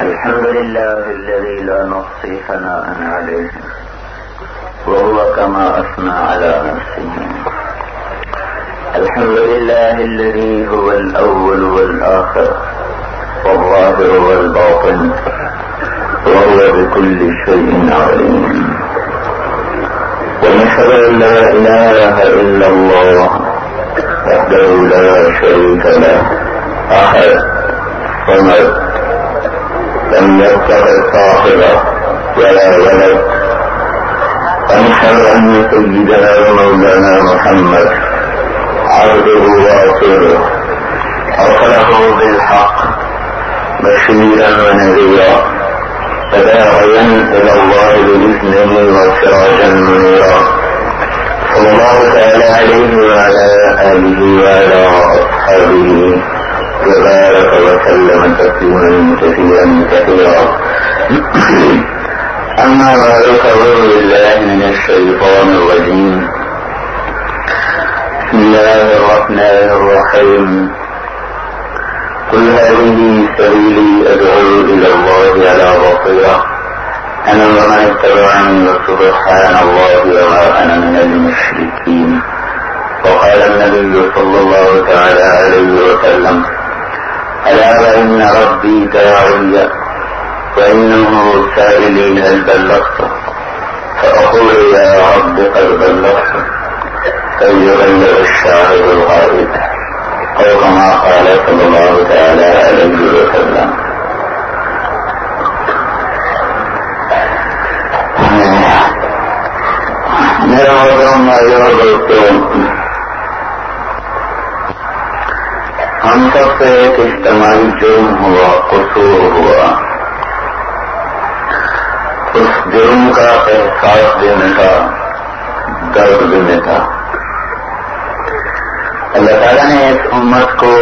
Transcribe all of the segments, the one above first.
الحمد لله الذي لا نحصي ثناء عليه، وهو كما أثنى على نفسه. الحمد لله الذي هو الأول والآخر، والظاهر والباطن، وهو بكل شيء عليم. ونشهد أن لا إله إلا الله، وحده لا شريك له، أحد، صمد لم يتخذ صاحبه ولا ولد ونشهد أن سيدنا ومولانا محمد. عبده ورسوله. أرسله بالحق. بشيرا ونذيرا. فداعيا إلى الله بإذنه وسراجا منيرا. صلى الله تعالى عليه وعلى آله وعلى أصحابه. وبارك وسلم تسليما كثيرا كثيرا. أما بعد، فأعوذ بالله من الشيطان الرجيم. بسم الله الرحمن الرحيم. قل هذه سبيلي أدعو إلى الله على بصيرة. أنا ومن اتبعني وسبحان الله وما أنا من المشركين. وقال النبي صلى الله تعالى عليه وسلم ألا وإن ربي داعي وإنه سائلي هل بلغت؟ فأقول يا رب قد بلغت فليبلغ الشاهد الغائب؟ أو كما قال صلى الله تعالى عليه وسلم. میرا محترم اور دوستوں ہم سب سے ایک اجتماعی جرم ہوا، قصور ہوا۔ اس جرم کا احساس دینے کا، درد دینے کا۔ اللہ تعالیٰ نے اس امت کو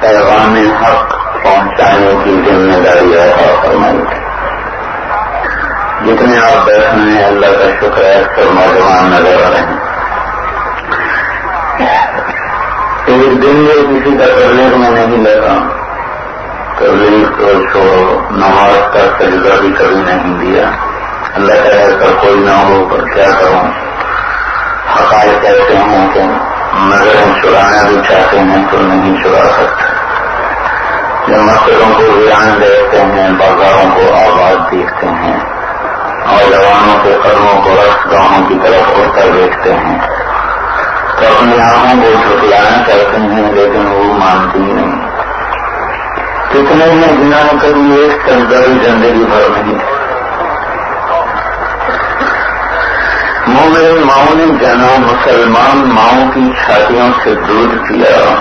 پیغام حق پہنچانے کی ذمہ داری ایسا فرمائی۔ جتنے آپ بیٹھے ہیں، اللہ کا شکر ہے اکثر نوجوان نظر آ رہے ہیں۔ ایک دن یہ کسی کا تبلیغ میں نہیں لگا۔ تبلیغ کو چھوڑو نماز کا سجدہ بھی کبھی نہیں دیا۔ اللہ تعالیٰ کا کوئی نہ ہو، پر کیا کروں؟ حقائق ایسے ہیں کہ نظریں چرانا بھی چاہتے ہیں تو نہیں چرا سکتے۔ جب مسئلوں کو ویران دیکھتے ہیں، بازاروں کو آباد دیکھتے ہیں اور جوانوں کے قدموں کو رقص گاہوں کی طرف اٹھ کر دیکھتے ہیں۔ تو اپنی آنکھوں کو جھٹلانا چاہتے ہیں، لیکن وہ مانتی نہیں۔ کتنے ہیں جنہوں کبھی ایک تنظری زندگی بھر نہیں۔ مومن ماؤں نے جانا، مسلمان ماؤں کی چھاتیوں سے دودھ پیا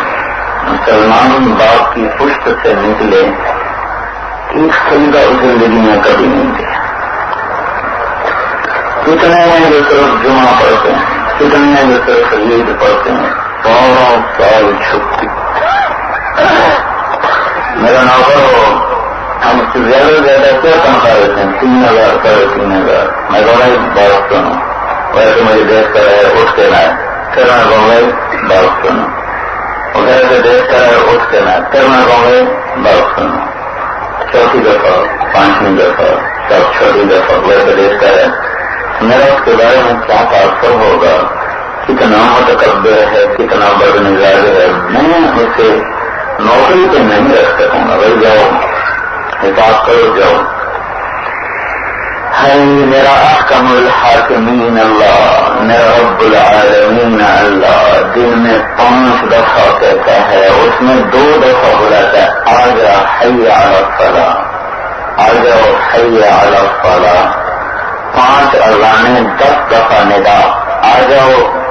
مسلمان باپ کی پشت سے نکلے۔ ایک سنگا زندگی میں کبھی نہیں دیا کتنے ہیں جو صرف جمعہ پڑھتے ہیں؟ کتنے ہیں جو صرف پڑھتے ہیں۔ سو سال چھٹی۔ میرا نوکر ہو ہم اس سے زیادہ سے زیادہ کیا تنخواہ دیتے ہیں؟ تین ہزار ساڑھے تین ہزار۔ میں بڑا ہی بات سنوں ویسے مجھے دیکھ کر ہے، اٹھ کے لائے پھر میں کہوں گی بات سنو ادھر سے دیکھ کر ہے، اٹھ کے لائے پھر میں کہوں گی بات سنو چوتھی دفعہ، پانچویں دفعہ سب چھوٹی دفعہ ویسے دیکھ کر ہے۔ میرا اس کے بارے میں کیا تاثر ہوگا؟ کتنا متقبر ہے، کتنا بد مزاج ہے۔ میں اسے نوکری پہ نہیں رکھ سکوں گا۔ بھائی جاؤ حساب کرو، جاؤ۔ ہے میرا احکم الحاکمین اللہ، میرا رب العالمین اللہ دن میں پانچ دفعہ کہتا ہے، اس میں دو دفعہ بلاتا ہے، آ جا، حی علی فلا آ جاؤ، حی علی فلا پانچ اللہ نے دس دفعہ ندا آ جاؤ۔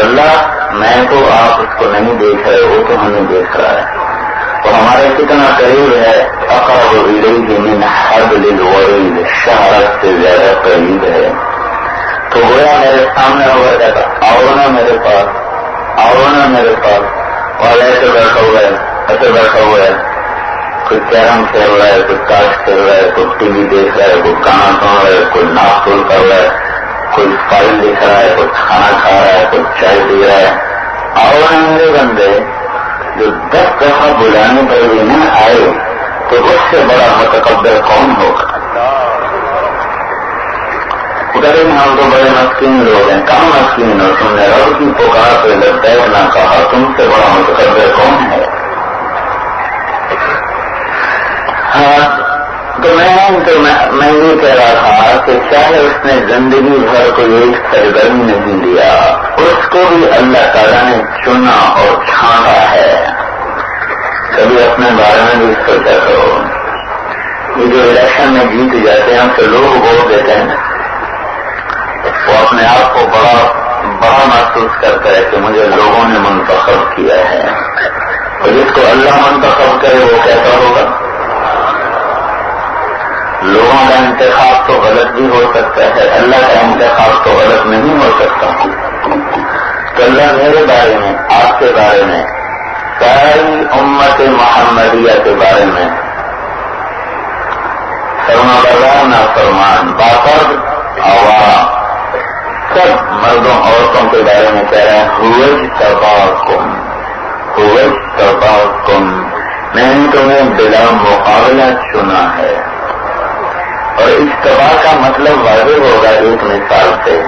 اللہ، میں تو آپ اس کو نہیں دیکھ رہے، وہ تو ہمیں دیکھ رہا ہے۔ تو ہمارے کتنا قریب ہے۔ اقرب الیہ من حبل الورید شہرت سے زیادہ قریب ہے۔ تو گویا میرے سامنے ہو گیا آؤ نا میرے پاس۔ آؤ نا میرے پاس۔ اور ایسے بیٹھا ہوا ہے، ایسے بیٹھا ہوا ہے۔ کوئی کیرم کھیل رہا ہے، کوئی تاش کھیل رہا ہے، کوئی ٹی وی دیکھ رہا ہے، کوئی گانا سن رہا ہے، کوئی ناپ تول کر رہا ہے، کوئی فائل لکھ رہا ہے، کوئی کھانا کھا رہا ہے، کوئی چائے پی رہا ہے۔ آؤ نا بندے، جو دس دفعہ بلانے پر بھی نہ آئے، تو اس سے بڑا متقبر کون ہوگا؟ غریب ہم تو بڑے مسکین لوگ ہیں۔ کم مسکین ہو؟ تم نے رب کی پکار پہ لبیک نہ کہا، تم سے بڑا متقبر کون ہے؟ ہاں تو میں تو میں یہ کہہ رہا تھا کہ چاہے اس نے زندگی بھر کو ایک سرگرمی نہیں دیا اس کو بھی اللہ تعالیٰ نے چنا اور چھانٹا ہے۔ کبھی اپنے بارے میں بھی سوچا کرو۔ یہ جو الیکشن میں جیت جاتے ہیں تو لوگ ووٹ دیتے ہیں۔ وہ اپنے آپ کو بڑا بڑا محسوس کرتا ہے کہ مجھے لوگوں نے منتخب کیا ہے۔ اور جس کو اللہ منتخب کرے، وہ کیسا ہوگا؟ لوگوں کا انتخاب تو غلط بھی ہو سکتا ہے، اللہ کا انتخاب تو غلط نہیں ہو سکتا۔ تو اللہ میرے بارے میں، آپ کے بارے میں، ساری امت محمدیہ کے بارے میں۔ فرما بردار نہ فرمان باقر عوام سب مردوں، عورتوں کے بارے میں کہہ رہے ہیں ہوج تبا کم ہوج تبا کم میں نے تمہیں بلا مقابلہ چنا ہے۔ اور اس کا مطلب واضح ہوگا ایک مثال سے۔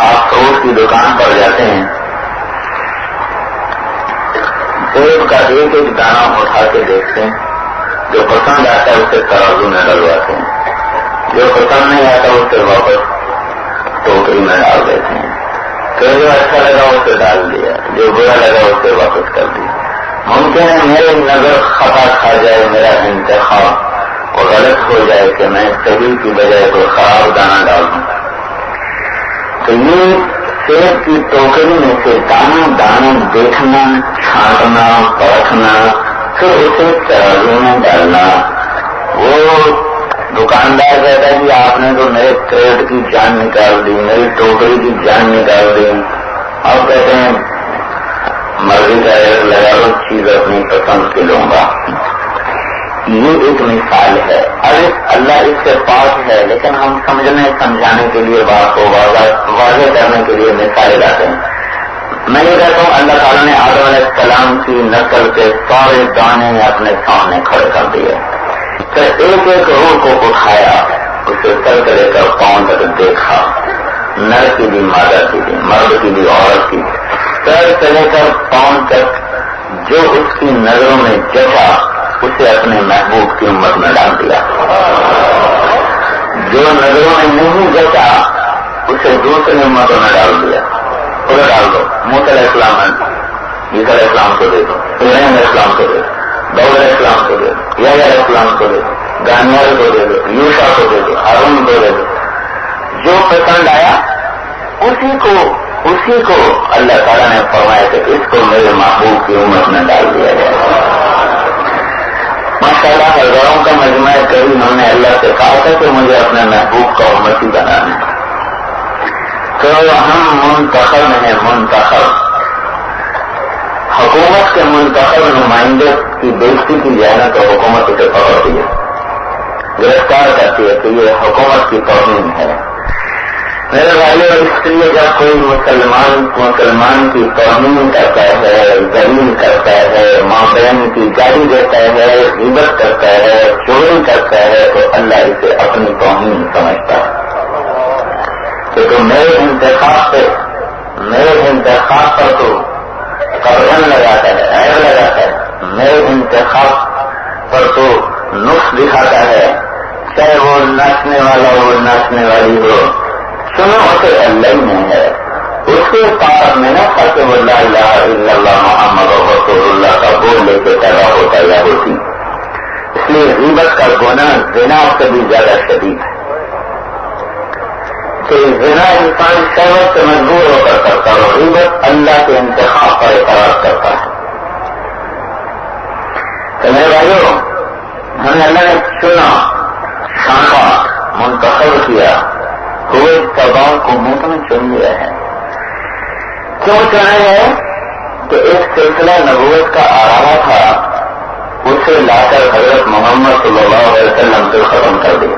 آپ فروٹ کی دکان پر جاتے ہیں۔ سیب کا ایک ایک دانا اٹھا کے دیکھتے ہیں۔ جو پسند آتا ہے اسے ترازو میں ڈلواتے ہیں۔ جو پسند نہیں آتا اسے واپس ٹوکری میں ڈال دیتے ہیں۔ تو جو اچھا لگا اسے ڈال دیا، جو برا لگا اسے واپس کر دیا۔ ممکن ہے میرے نظر خطا کھا جائے، میرا انتخاب۔ اور غلط ہو جائے کہ میں صحیح کی بجائے کوئی خراب دانا ڈال دوں۔ تو یہ سیب کی ٹوکری میں سے دانا دانا دیکھنا، چھانٹنا، پرکھنا، پھر اسے چرازوں میں ڈالنا۔ وہ دکاندار کہتا ہے کہ آپ نے تو میرے کریڈ کی جان نکال دی، میری ٹوکری کی جان نکال دی۔ اور کہتے ہیں، مرضی کا ریٹ لگا لو، چیز اپنی پسند کی لوں گا۔ یہ ایک مثال ہے۔ ارے، اللہ اس سے پاس ہے، لیکن ہم سمجھنے، سمجھانے کے لیے بات کو واضح کرنے کے لیے مثالیں لاتے ہیں۔ میں یہ کہتا ہوں، اللہ تعالیٰ نے آدم علیہ السلام کی نسل کے سارے دانے اپنے سامنے کھڑے کر دیے۔ ایک ایک روح کو اٹھایا، اسے سر سے لے کر پاؤں تک دیکھا۔ نر کی بھی، مادہ کی بھی، مرد کی بھی، عورت کی سر سے لے کر پاؤں تک جو اس کی نظروں میں جچا اسے اپنے محبوب کی امت میں ڈال دیا۔ جو نظروں میں نہیں جچا اسے دوسری امتوں میں ڈال دیا۔ اسے ڈال دو۔ موسل اسلام عیسر اسلام کو دے دو۔ اسلام کو دے دو۔ دور اسلام کو دے دو۔ یا اسلام کو دے دو۔ گانیال کو دے دو۔ یوشا کو دے دو۔ ارون کو دے دو۔ جو پسند آیا، اسی کو اسی کو اللہ تعالیٰ نے فرمایا کہ اس کو میرے محبوب کی امت میں ڈال دیا جائے ماشاء اللہ ہزاروں کا مجموعہ کبھی انہوں نے اللہ سے کہا تھا کہ مجھے اپنے محبوب کا امتی بنانا ہے۔ تو ہم منتخب ہیں، منتخب۔ حکومت کے منتخب نمائندے کی بےزتی کی جائے تو حکومت اسے پکڑتی ہے۔ گرفتار کرتی ہے کہ یہ حکومت کی توہین ہے میرے بھائی اور اس لیے جب کوئی مسلمان مسلمان کی توہین کرتا ہے زمین کرتا ہے، ماں بہن کی گاڑی دیتا ہے عبت کرتا ہے، چوری کرتا ہے، تو اللہ اسے اپنی توہین سمجھتا ہے۔ کہ تو میرے انتخاب پہ میرے انتخاب پر تو قرن لگاتا ہے، عیب لگاتا ہے۔ میرے انتخاب پر تو نقص دکھاتا ہے، چاہے وہ ناچنے والا ہو، ناچنے والی ہو۔ سنو اسے اللہ ہی نہیں ہے۔ اس کے پاس میں نا خاصم اللہ اللہ اللہ محمد رسول اللہ کا بول لے کے پیدا ہوتا یا ہوتی۔ اس لیے غیبت کا گونا زنا سے بھی زیادہ شدید ہے۔ کہ زنا انسان شہرت سے مجبور ہو کر کرتا ہے، غیبت اللہ کے انتخاب پر اعتراض کرتا ہے۔ تو میرے بھائیوں، ہم نے اللہ نے چنا چھانٹا منتخب کیا۔ ہوئے دباؤ کو منہ میں چن لیا ہے۔ کیوں چنا ہے کہ ایک سلسلہ نبوت کا آ رہا تھا، اسے لا کر حضرت محمد صلی اللہ علیہ وسلم سے ختم کر دیا۔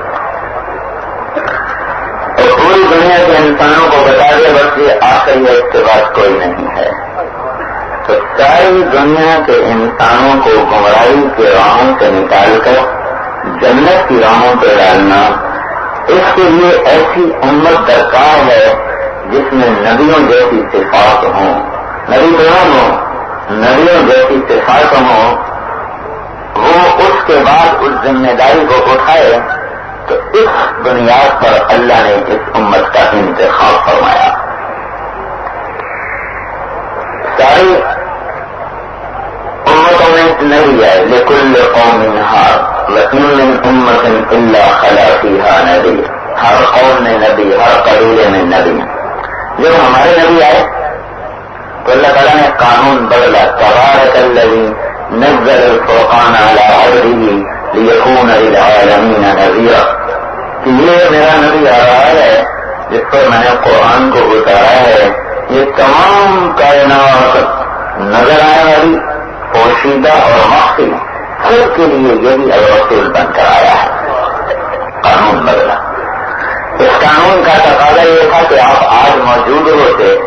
پوری دنیا کے انسانوں کو بتا دیا، بس یہ آخری ہے اس کے بعد کوئی نہیں ہے۔ تو ساری دنیا کے انسانوں کو گمراہی کے راہوں سے نکال کر جنت کی راہوں پہ ڈالنا اس کے لیے ایسی امت درکار ہے جس میں نبیوں جیسی صفات ہوں۔ نبی بیان ہو نبیوں جیسی صفات ہوں۔ وہ اس کے بعد اس ذمہ داری کو اٹھائے تو اس بنیاد پر اللہ نے اس امت کا انتخاب فرمایا۔ ساری امتوں میں نہیں ہے لیکن قوم ہار لکن امت اللہ خلافی ہا نبی ہر قوم میں نبی ہر قبیلے میں نبی جب ہمارے نبی آئے، تو اللہ تعالیٰ نے قانون بدلا، تبارک الذي نزل الفرقان على عبده ليكون للعالمين نذيرا کہ یہ میرا نبی آ رہا ہے، جس پر میں نے قرآن کو اتارا ہے، یہ تمام کائنات نظر آنے والی پوشیدہ اور مخفی سب کے لیے یہ بھی بن کر آیا ہے۔ قانون بدلا۔ اس قانون کا تقاضا یہ تھا کہ آپ آج موجود ہوتے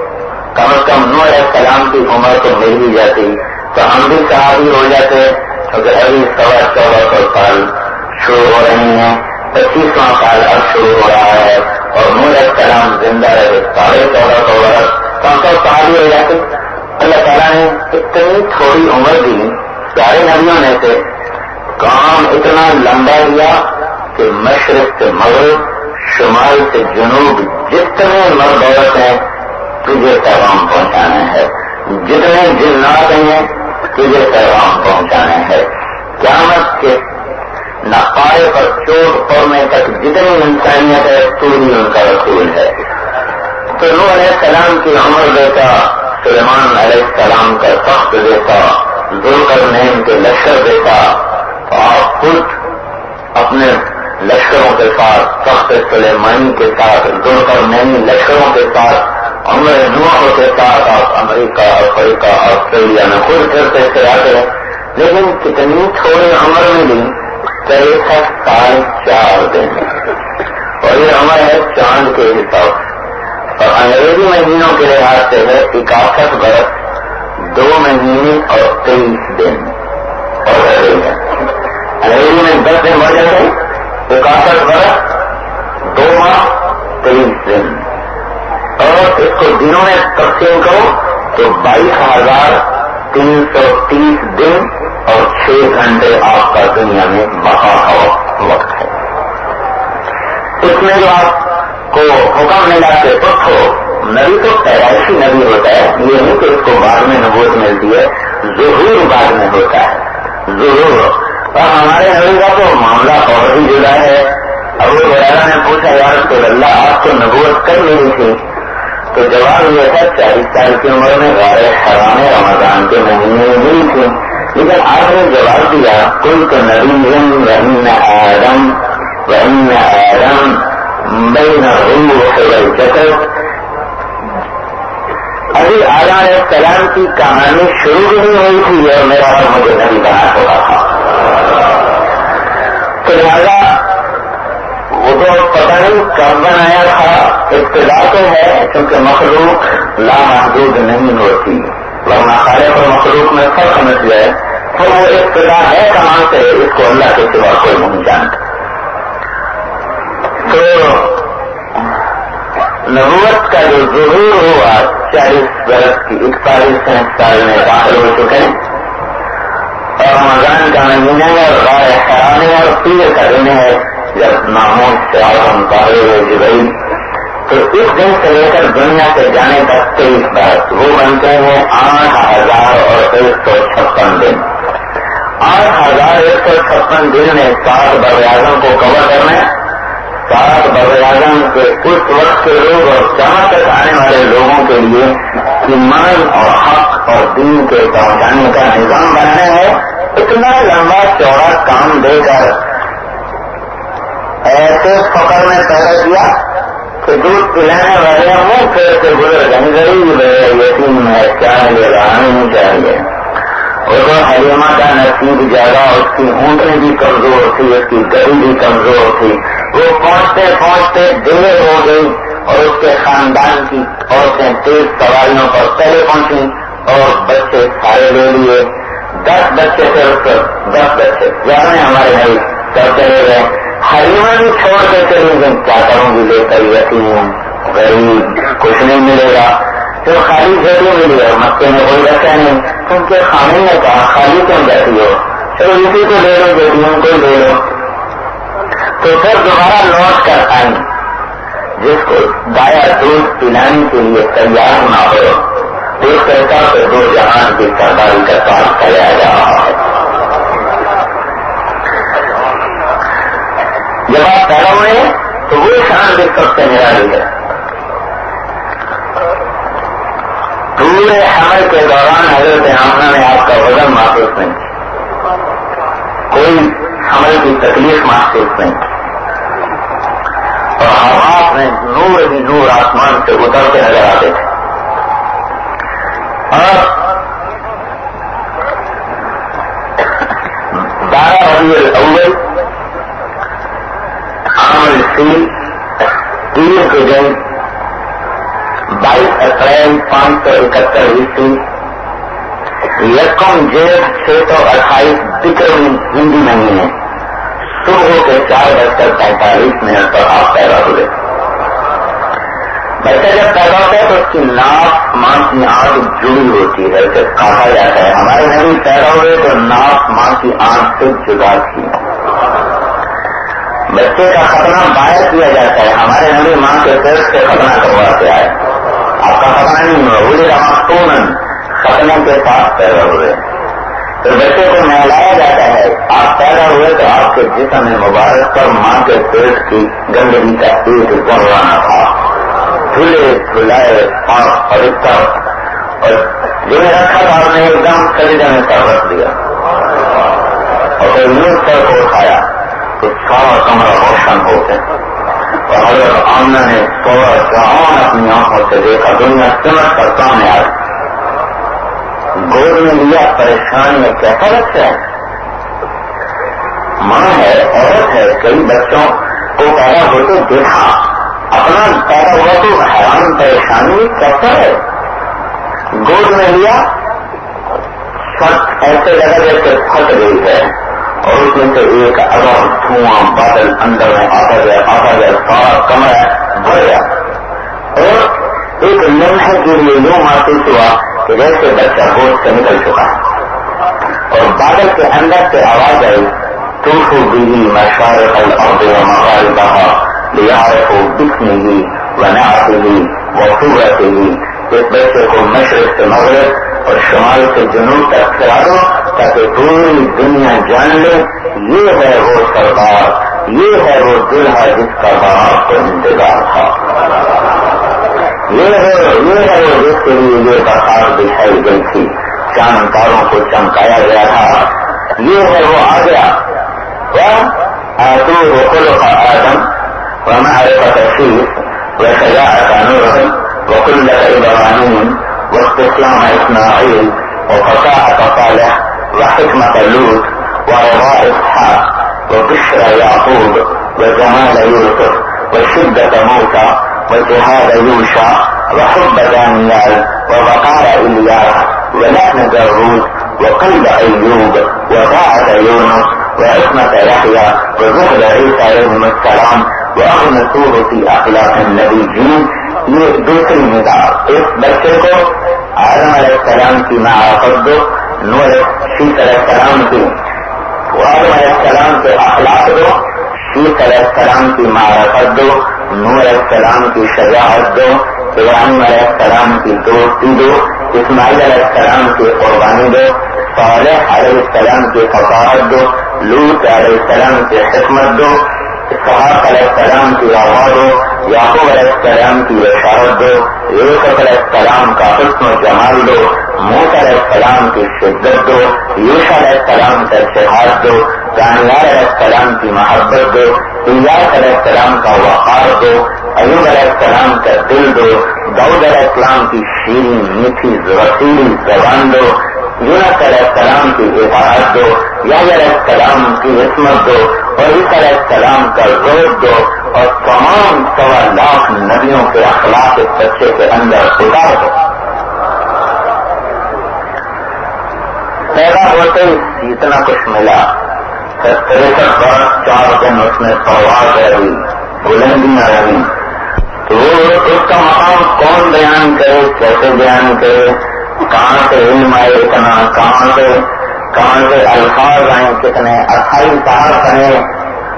کم از کم نور السلام کی عمر تو مل ہی جاتی، تو ہم بھی صحابی ہو جاتے کیونکہ ابھی سوا چودہ سو سال شروع ہو رہی ہیں، پچیسواں سال اب شروع ہو رہا ہے، اور نور السلام زندہ رہے، ساڑھے چودہ سو برس۔ تو ہم سب صحابی ہو جاتے۔ اللہ تعالیٰ نے اتنی تھوڑی عمر دی سارے نبیوں نے سے کام اتنا لمبا لیا کہ مشرق سے مغرب، شمال سے جنوب، جتنے مرد عورت ہیں، تجھے پیغام پہنچانا ہے جتنے جنات ہیں، تجھے پیغام پہنچانا ہے قیامت کے نقائے پر چوٹ پڑنے تک جتنی انسانیت ہے، تو ہی ان کا رسول ہے۔ تو نو علیہ السلام کی عمر دیتا سلیمان علیہ السلام کا تخت دیتا دل کر کے لشکر دیتا آپ خود اپنے لشکروں کے ساتھ تخت سلیمانی کے ساتھ دل کر لشکروں کے ساتھ، عمر نوحوں کے ساتھ آپ امریکہ، افریقہ، آسٹریلیا میں خود کرتے سے آتے لیکن کتنی تھوڑی عمر ملی تریسٹھ سال چار دن۔ اور یہ عمر ہے چاند کے حساب سے۔ اور انگریزی مہینوں کے لحاظ سے ہے اکاسٹھ برس، دو مہینے اور تیئیس دن۔ اور انگریزی میں دس دن بڑھ جاتے اکاسٹھ برس، دو ماہ، تیئیس دن۔ اور اس کو دنوں میں تقسیم کرو تو بائیس ہزار تین سو تیس دن اور چھ گھنٹے آپ کا دنیا میں بقا وقت ہے۔ اس میں جو آپ کو حکم ملا کے پکو نبی تو پیدائشی نبی ہوتا ہے، یہ نہیں کہ اس کو بعد میں نبوت ملتی ہے، ضرور بعد میں ہوتا ہے۔ ضرور۔ اور ہمارے نبی کا تو معاملہ اور بھی جدا ہے۔ ابو وغیرہ نے پوچھا یار تو اللہ، آپ کو نبوت کر نہیں تھی۔ تو جواب یہ تھا، چالیس سال کی عمر میں غیر حرام رمضان کے مہینے میں ملی تھی۔ لیکن آپ نے جواب دیا کل تو نریم رہن آدم رہن آدم۔ بین روح چکر ابھی آدم السلام کی کہانی شروع نہیں ہوئی تھی اور میرا مجھے نہیں بنا ہوا تھا تو لہٰذا وہ تو پتہ نہیں کب بنایا تھا، ابتدا تو ہے کیونکہ مخلوق لامحدود نہیں ہوتی، ورنہ خالے پر مخلوق میں فرق سمجھ جائے تو وہ ابتدا ہے کہاں سے، اس کو اللہ کے سوا کوئی نہیں جانتا۔ تو نبوت کا جو ضرور ہوا، چالیس برس کی اکتالیس سال میں داخل ہو چکے ہیں۔ اور رمضان کا مہینہ ہے، اور رائے حرانے اور پیر کا دن ہے، جب ناموں سے آرام پارے ہوئے جبئی تو اس دن سے لے کر دنیا سے جانے تک تیئیس برس، وہ بنتے ہیں آٹھ ہزار اور ایک سو چھپن دن۔ آٹھ ہزار ایک سو چھپن دن میں سات بر کو کور کرنا ہے۔ سات بر اعظم کے اس وقت کے لوگ اور جہاں تک آنے والے لوگوں کے لیے ایمان اور حق اور دین کے پہنچانے کا نظام بنانا ہے، اتنا لمبا چوڑا کام دے کر ایسے فخر میں پیدا کیا کہ دودھ پلانے والے منہ پھر سے گزر گئے غریب ہے، یتیم ہے چاہیے رانی چاہیے اور حلیمہ کا نصیب زیادہ، اس کی اونٹیں بھی کمزور تھی اس کی گڑی بھی کمزور تھی۔ وہ پہنچتے پہنچتے دیر ہو گئی اور اس کے خاندان کی عورتیں تیز سواریوں پر پہلے پہنچی اور بچے سارے لے لیے۔ دس بچے تھے اس پر، دس بچے۔ جانے ہمارے بھائی چلے گئے۔ حلیمہ بھی چھوڑ کے چلی گئی کیا کروں گی؟ لے کر یتیم غریب، کچھ نہیں ملے گا۔ تو خالی جھولی ملی اور مکے میں کوئی رکھا نہیں۔ تم کے خانے نے کہا، خالی کیوں بیٹھی ہو۔ چلو اسی کو لے لو بیٹیوں کو لے لو تو پھر دوبارہ لوٹ کر آئی جس کو دایا دودھ پلانے کے لیے تیار نہ ہو دیکھ کرتا تو دو جہان کی سرداری کا پاس کریا جا رہا ہے جب آپ پیدا ہوئے تو وہ شان دیکھ سب سے نرالی ہے۔ پورے حمل کے دوران حضرت آمنا نے آپ کا وزن محسوس نہیں۔ کوئی حمل کی تکلیف محسوس نہیں۔ اور حواس میں نور ہی نور آسمان سے اترتے نظر آتے تھے اور بارہ ربیع الاول، عام سی تین کے دن بائیس اپریل پانچ سو اکہتر عیسوی، یکم جیٹ چھ سو اٹھائیس بکرمی ہندی مہینے صبح کے چار بج کر پینتالیس منٹ پر آپ پیدا ہوئے بچہ جب پیدا ہوتا ہے تو اس کی ناک ماں کی آنکھ جڑی ہوتی ہے اسے کہا جاتا ہے۔ ہمارے نبی پیدا ہوئے تو ناک ماں کی آنکھ سے جدا تھی۔ بچے کا ختنہ باہر کیا جاتا ہے۔ ہمارے نبی ماں کے پیٹ سے ختنہ کروا کے آئے۔ آپ کا ختنہ نہیں ہوا، وہ رہا کے پاس پیدا ہوئے تو بچے کو نہلایا جاتا ہے، آپ پیدا ہوئے تو آپ کے جسم مبارک پر ماں کے پیٹ کی گندگی کا ایک بڑھوانا تھا دھلے، دھلائے آپ پوتر اور جنہیں رکھا تھا، آپ نے ایک دم خریدنے میں سر رکھ دیا۔ اور پھر نیو سر کو اٹھایا تو سارا کمرہ روشن ہو گیا اور حضرت آمنا نے سورا جہان اپنی آنکھوں سے دیکھا، دنیا سمجھ کر سامنے آئی گود میں لیا، پریشان میں کیسا بچہ ہے۔ ماں ہے، عورت ہے، کئی بچوں کو پیدا ہوتے دیکھا۔ اپنا پیدا ہوا تو حیران، پریشانی کیسا ہے؟ گود میں لیا سب ایسے لگا جیسے پھٹ گئی ہے۔ اور اس میں سے ایک اگر دھواں بادل اندر میں آتا گیا آتا گیا، سارا کمرہ بھر گیا۔ ایک لمحے کے لیے یوں محسوس ہوا کہ جیسے بچہ گوشت سے نکل چکا اور بادل کے اندر سے آواز آئی تو ٹوٹو بیوی مشار الارض و مغاربہ لیارف و دکھنے گی و نعتی گی و صورت اس بچے کو مشرق سے مغرب اور شمال سے جنوب تک کرا دو تاکہ پوری دنیا جان لے، یہ ہے وہ سرکار یہ ہے وہ دلہا جس کا باپ کو انتظار تھا۔ یہ ہے یہ ہے وہ جس کے لیے یہ برخار دکھائی گئی تھی۔ چاند تاروں کو چمکایا گیا تھا۔ یہ ہے وہ آ گیا۔ آدم وہ آئے کا تشریف وہ سجا کا نور وہ کل ابراہیم وقت اسلام اسماعیل وہ فصاح کا صالح و حکمت لوت و روا اسحاق و بشر یعقوب و جمال یوسف وجهاد يوشع وحب دانيال ووقار إلياس ولحن داوود وقلب أيوب وضاعة يونس وعصمة يحيى وزهد عيسى عليهم السلام وأغنى سور في أخلاق النبيين یہ دوسری نگاہ اس بچے کو آدم علیہ السلام کی معرفت دو نور شیخ علیہ السلام کی آدم علیہ السلام کے اخلاق دو شیخ علیہ السلام کی معرفت دو، نور علیہ السلام کی شجاعت دو، ابراہیم علیہ السلام کی دوستی دو، اسماعیل علیہ السلام کی قربانی دو، صالح علیہ السلام کی فقاعت دو لوت علیہ السلام کی حکمت دو صحاف علیہ السلام کی آواز دو یعقوب علیہ السلام کی اشارت دو یوسف علیہ السلام کا حسن و جمال دو موت علیہ السلام کی شدت دو یوش علیہ السلام کا اتحاد دو جانیار علیہ السلام کی محبت دو الیاس علیہ السلام کا وقار دو ایوب علیہ السلام کا دل دو دعود علیہ السلام کی شیریں میٹھی رسیلی زبان دو یونس علیہ السلام کی حفاظت دو، یا علیہ السلام کی عصمت دو، اور اس علیہ السلام کا روز دو، اور تمام سوا لاکھ نبیوں کے اخلاق اس بچے کے اندر اتار دو۔ پیدا ہوتے اتنا کچھ ملا۔ تریسٹھ برس چار دن اس میں پرواز رہی، بلندیاں رہی۔ تو اس کا مقام کون بیان کرے، کیسے بیان کرے؟ کہاں سے علم آئے اتنا کہاں سے کہاں سے الفاظ آئے کتنے اٹھائیس سال بنے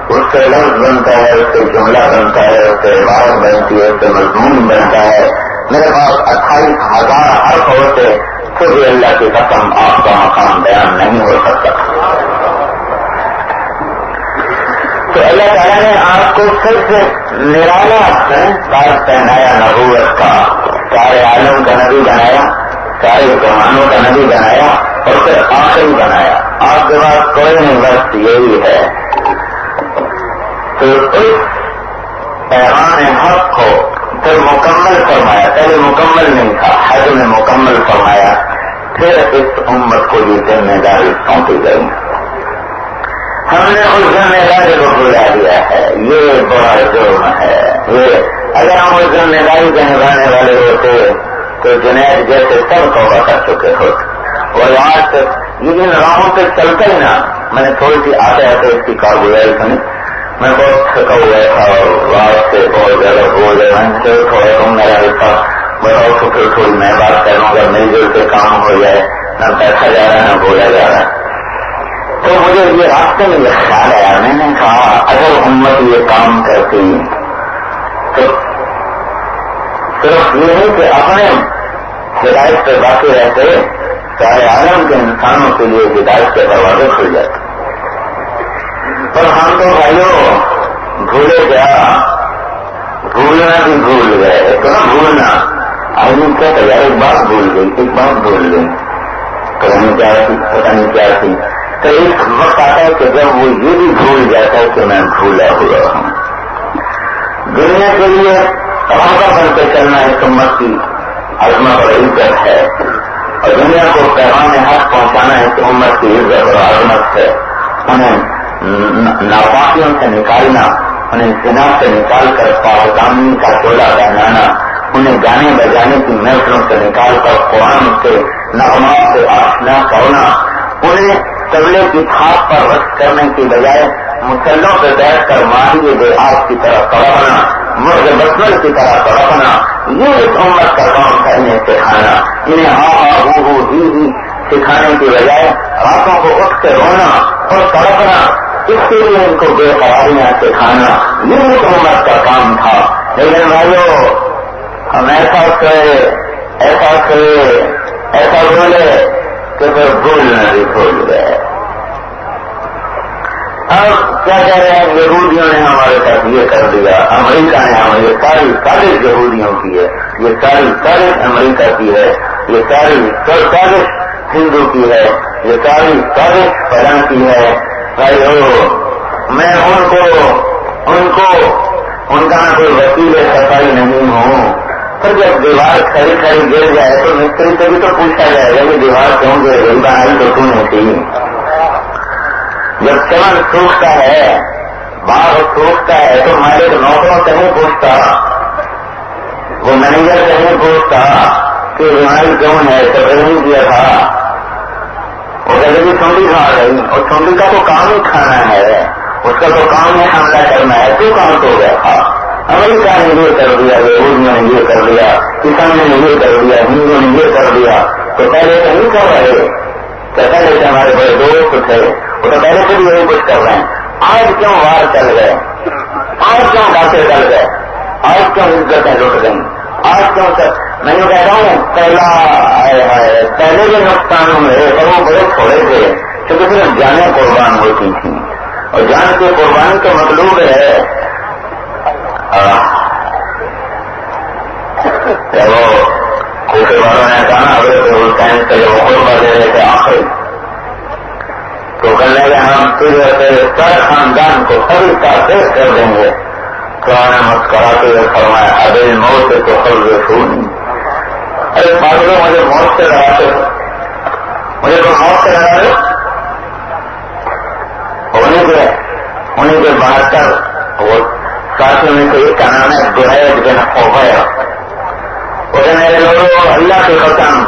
اس سے لفظ بنتا ہے اس سے جملہ بنتا ہے اس سے عبارت بنتی ہے، اس سے مضمون بنتا ہے میرے پاس اٹھائیس ہزار حرف ہوتے پھر بھی اللہ کی قسم آپ کا مقام بیان نہیں ہو سکتا۔ تو اللہ تعالیٰ نے آپ کو پھر سے نرالا تاج پہنایا نبوت کا سارے عالم کا نبی بنایا۔ سارے مسلمانوں کا نبی بنایا اور پھر آخری بنایا۔ آپ کے پاس کوئی نہیں یہی ہے۔ تو اس پیغام حق کو پھر مکمل فرمایا۔ پہلے مکمل نہیں تھا، حج نے مکمل فرمایا۔ پھر اس امت کو یہ ذمہ داری سونپی گئی۔ ہم نے اس ذمہ داری کو بلا دیا ہے۔ یہ بڑا جرم ہے۔ یہ اگر ہم اس ذمہ داری کے نبھانے والے ہوتے تو جنید جیسے سب توبہ کر چکے ہوتے اور آج تک یہ جن راہوں پہ چلتا ہی نا میں نے تھوڑی سی آتے آتے اس کی کارگزاری سنی۔ میں بہت تھکا ہوا تھا اور رات سے بہت زیادہ بول رہے میں نے تھوڑا کم میرا حصہ بڑا پھر تھوڑی میں بات کر رہا ہوں اگر مل جل کے کام ہو جائے، نہ پیسہ جا رہا ہے نہ بولا جا رہا ہے تو مجھے یہ راستے میں یہ خیال آیا۔ میں نے کہا، اگر امت یہ کام کرتی تو صرف یہ نہیں کہ اپنے ہدایت پہ باقی رہتے چاہے عالم کے انسانوں کے لیے ہدایت کے دروازے کھل جاتے پر ہم تو بھائیوں، بھولے گیا بھولنا بھی بھول گئے۔ اتنا بھولنا۔ آدمی کیا تھا ایک بات بھول گئی، ایک بات بھول گئی۔ پتہ نہیں کیا تھی، پتہ نہیں کیا تھی۔ تو ایک وقت آتا ہے کہ جب وہ یہ بھی بھول جاتا ہے کہ میں بھولا ہوا ہوں۔ دنیا کے لیے راغا بن کے چلنا اس امت کی عظمت اور عزت ہے۔ اور دنیا کو پیغام حق پہنچانا ہے اس امت کی عزت اور عظمت ہے۔ انہیں ناپاکیوں سے نکالنا، انہیں سنا سے نکال کر پاکستانی کا چولا پہنانا، انہیں گانے بجانے کی محفلوں سے نکال کر قرآن سے نغمات سے آشنا کرنا، انہیں قبلے کی کھاپ پر رقص کرنے کی بجائے مسلوں پہ بیٹھ کر ماہی بے آپ کی طرح تڑپنا مرد بسمل کی طرح تڑپنا یہ اس امت کا کام کرنے سکھانا، انہیں ہاں ہاں ہو ہو ہی ہی سکھانے کی بجائے راتوں کو اٹھ کے رونا اور تڑپنا، اس کے لیے ان کو بے قراریاں سکھانا، یہ اس امت کا کام تھا۔ لیکن بھائیو، ہم ایسا کرے ایسا کرے، ایسا بولے کہ پھر بھولنا بھی بھول گئے اب کیا کہہ رہے ہیں؟ یہودیوں نے ہمارے ساتھ یہ کر دیا، امریکہ نے ہمیں یہ ساری سازش یہودیوں کی ہے، یہ ساری سازش امریکہ کی ہے، یہ ساری سازش ہندو کی ہے، یہ ساری سازش فلاں کی ہے۔ بھائی ہو، میں ان کو ان کو، ان کا کوئی وکیل صفائی نہیں ہوں۔ پھر جب دیوار کھڑی کھڑی گر جائے تو مستری سے بھی تو پوچھا جائے گا کہ دیوار کیوں گر گئی؟ بنائی تو تم ہوتی جب چمن سوکھتا ہے، باغ سوکھتا ہے تو مالک نوکروں سے نہیں پوچھتا، وہ مینیجر سے نہیں پوچھتا کہ بیماری کیوں ہے؟ سب نہیں کیا تھا۔ وہ کہتے کہ کھا گئی اور ٹھنڈی کا تو کام ہی کھانا ہے۔ اس کا تو کام ہی حملہ کرنا ہے۔ تو کام تو گیا تھا؟ امریکہ نے یہ کر دیا، یہودیوں نے یہ کر دیا، کسانوں نے یہ کر دیا، ہندوؤں نے یہ کر دیا۔ تو پہلے تو نہیں کر رہے۔ پہلے سے ہمارے بڑے دوست تھے، وہ تو پہلے سے بھی یہی کچھ کر رہے ہیں آج کیوں وار چل گئے؟ آج کیوں ڈاکٹر چل گئے؟ آج کیوں عزتیں لٹ گئی آج کیوں سر میں یہ کہتا ہوں، پہلا پہلے کے نقصان میں اور وہ بڑے تھوڑے تھے، کیونکہ صرف جانیں قربان ہوتی تھیں اور جان کی قربانی تو مطلوب ہے۔ وہ کوٹے والوں نے کہا اگر تو اس ٹائم سے وہ قربا تو کہنے لگے ہم تجھے تیرے سر خاندان کو سبھی کا پیش کر دیں گے قرآن مسکراتے ہوئے فرمایا ابھی موت تو خود رسول ارے پاگلوں مجھے موت سے لگاتے مجھے تو موت سے لگا دے انہیں کے انہیں کے بہتر وہ ساتھی میں سے ایک کا نام ہے دوہید بن اوبیا وہ میرے لوگوں، اللہ کے قسم،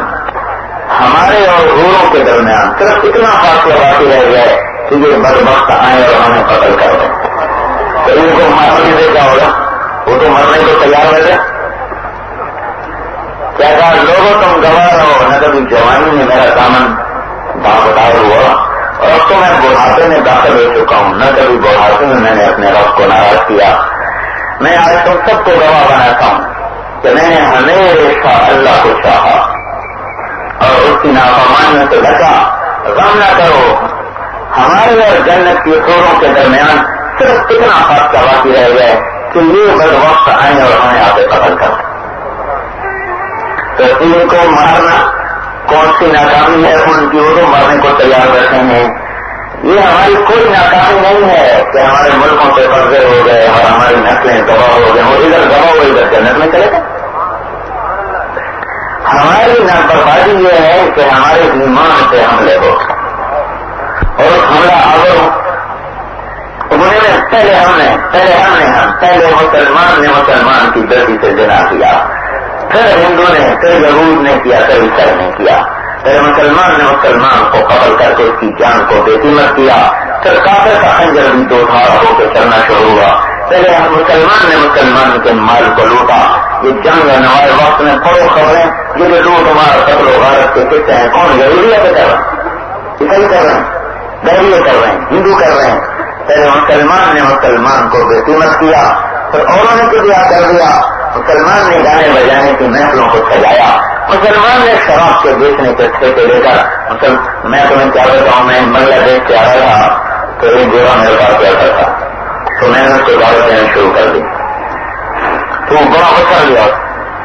ہمارے اور غوروں کے درمیان صرف اتنا فاصلہ باقی رہ گئے کہ یہ بد وقت آئے اور ہمیں قتل کر دیں۔ تو ان کو مارنے سے کیا ہوگا، وہ تو مرنے کو تیار رہے کیا کہا، لوگوں، تم گواہ رہو نہ کبھی جوانی میں میرا دامن داغدار ہوا۔ اور اب تو میں بڑھاپے میں داخل ہو چکا ہوں، نہ کبھی بڑھاپے میں میں نے اپنے رب کو ناراض کیا۔ میں آج تم سب کو گواہ بناتا ہوں۔ کہ میں نے ہمیشہ اللہ کو چاہا اور اس کی نافرمانی سے لگا غم نہ کرو۔ ہمارے اور جنت کی سوروں کے درمیان صرف کتنا فرق کا باقی رہ گیا کہ یہ بڑھ وقت آئیں اور ہمیں آپ قتل کر تو ان کو مارنا، کون سی ناکامی ہے؟ ان کی وہ تو مرنے کو تیار بیٹھے ہیں یہ ہماری کوئی ناکامی نہیں ہے کہ ہمارے ملکوں سے قبضے ہو گئے اور ہماری نسلیں دباؤ ہو گئے وہ ادھر دباؤ ہو، ادھر جنت میں چلے گئے۔ ہماری بربادی یہ ہے کہ ہمارے ایمان سے حملے ہو۔ اور حملہ آگر انہوں نے پہلے ہم نے، پہلے ہم نے ہم، پہلے مسلمان نے مسلمان کی بیٹی سے جنا کیا۔ پھر ہندو نے، پھر یہود نے کیا، پھر عیسائی نے کیا۔ پھر مسلمان نے مسلمان کو قبل کر کے اس کی جان کو بے قیمت کیا، پھر کافر کا خنجر بھی دو دھار ہو کے چلنا شروع ہوا۔ پہلے مسلمان نے مسلمان کے مال کو لوٹا۔ یہ جنگ نوائے وقت میں پڑو خبریں یہ جو لوٹ ہمارا قتل و غارت کے کہتے ہیں۔ کون ضروری ہے کر رہے ہیں؟ کر رہے ہیں؟ گریے کر رہے ہیں؟ ہندو کر رہے ہیں؟ پہلے مسلمان نے مسلمان کو بے قیمت کیا، پھر اوروں نے کیا کر دیا۔ مسلمان نے گانے بجانے کی محفلوں کو سجایا۔ مسلمان نے شراب کے بیچنے کے ٹھیکے لے کر میں تمہیں کیا بتا ہوں میں بنگلہ دیش سے آ رہا تھا تو ایک جگہ میرے پاس بیٹھا تھا۔ تو میں نے اس کو دعوت دینا شروع کر دی۔ تو بڑا غصہ لیا۔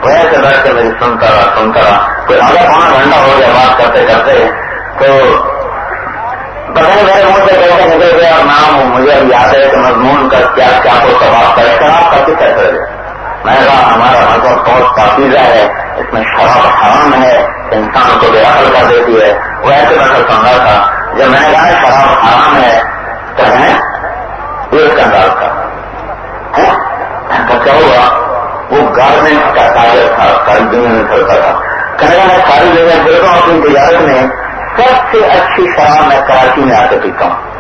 ویسے بیٹھ کے میری سنتا رہا سنتا رہا کوئی آدھا پونا گھنٹہ ہو گیا بات کرتے کرتے۔ تو پتہ میرے منہ سے کیسے نکل گیا نام مجھے اب یاد ہے کہ مضمون کا کیا کیا کو سوال کرے شراب کا کس طرح میں کہا ہمارا مذہب بہت پاکیزہ ہے، اس میں شراب حرام ہے، انسان کو بے عقل کر دیتی ہے۔ وہ ایسے میں سمجھا تھا، جب میں نے کہا شراب حرام ہے، تو ہے یہ اس کا انداز تھا ہاں؟ کیا ہوا؟ وہ گارمنٹ کا تاجر تھا، ساری دنیا میں چلتا تھا۔ کہنے میں ساری جگہ دیکھتا ہوں اپنی تجارت میں سب سے اچھی شراب میں کراچی میں آ کے پیتا ہوں۔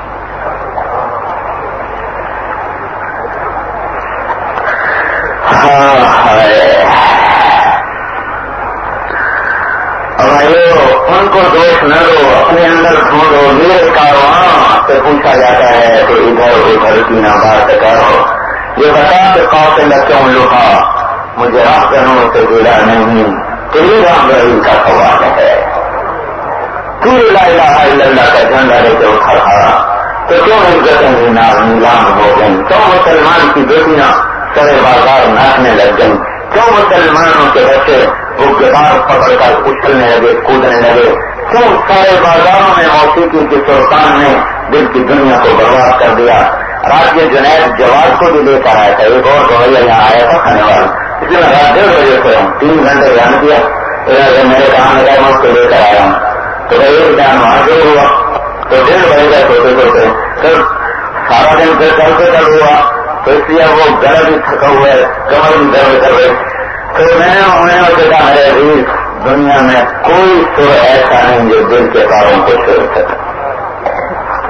ان کو دوست نہ دو اپنے اندر ڈھونڈو میرے کارواں سے پوچھا جاتا ہے کہ ادھر ادھر کی نہ بات کرو یہ بتا کہ قاتل کیوں لوہا مجھے آپ کروں سے جڑا نہیں تیری رام رہی کا سوال ہے پھر لا الہ الا اللہ کا جھنڈا لے کے اٹھا رہا تو کیوں عزتیں نام نیلام ہو گئی کیوں مسلمان کی بیٹیاں سرے بازار ناچنے لگ گئی کیوں مسلمانوں کے بچے وہ کتاب پکڑ کر اچھلنے لگے، کودنے لگے؟ کیوں سارے بازاروں میں موسیقی کے سلطان نے دل کی دنیا کو برباد کر دیا؟ رات کے جنید جواب کو بھی لے کر آیا تھا ایک اور گویا یہاں آیا تھا کھانے والا اس لیے میں رات ڈیڑھ بجے سے ہوں تین گھنٹے بیان کیا۔ میرے کام لگا میں اس کو لے کر آیا ہوں۔ تو ایک بیان وہاں سے ہوا۔ تو ڈیڑھ بجے کا سوتے سوتے پھر سارا دن پھر کل سے کل ہوا۔ تو اس لیے وہ گرم بھی تھکا ہوا ہے کمر بھی درد کر رہے۔ تو میں انہیں دیکھا میرے عزیز دنیا میں کوئی سر ایسا نہیں جو دل کے کاروں کو چھوڑ سکے۔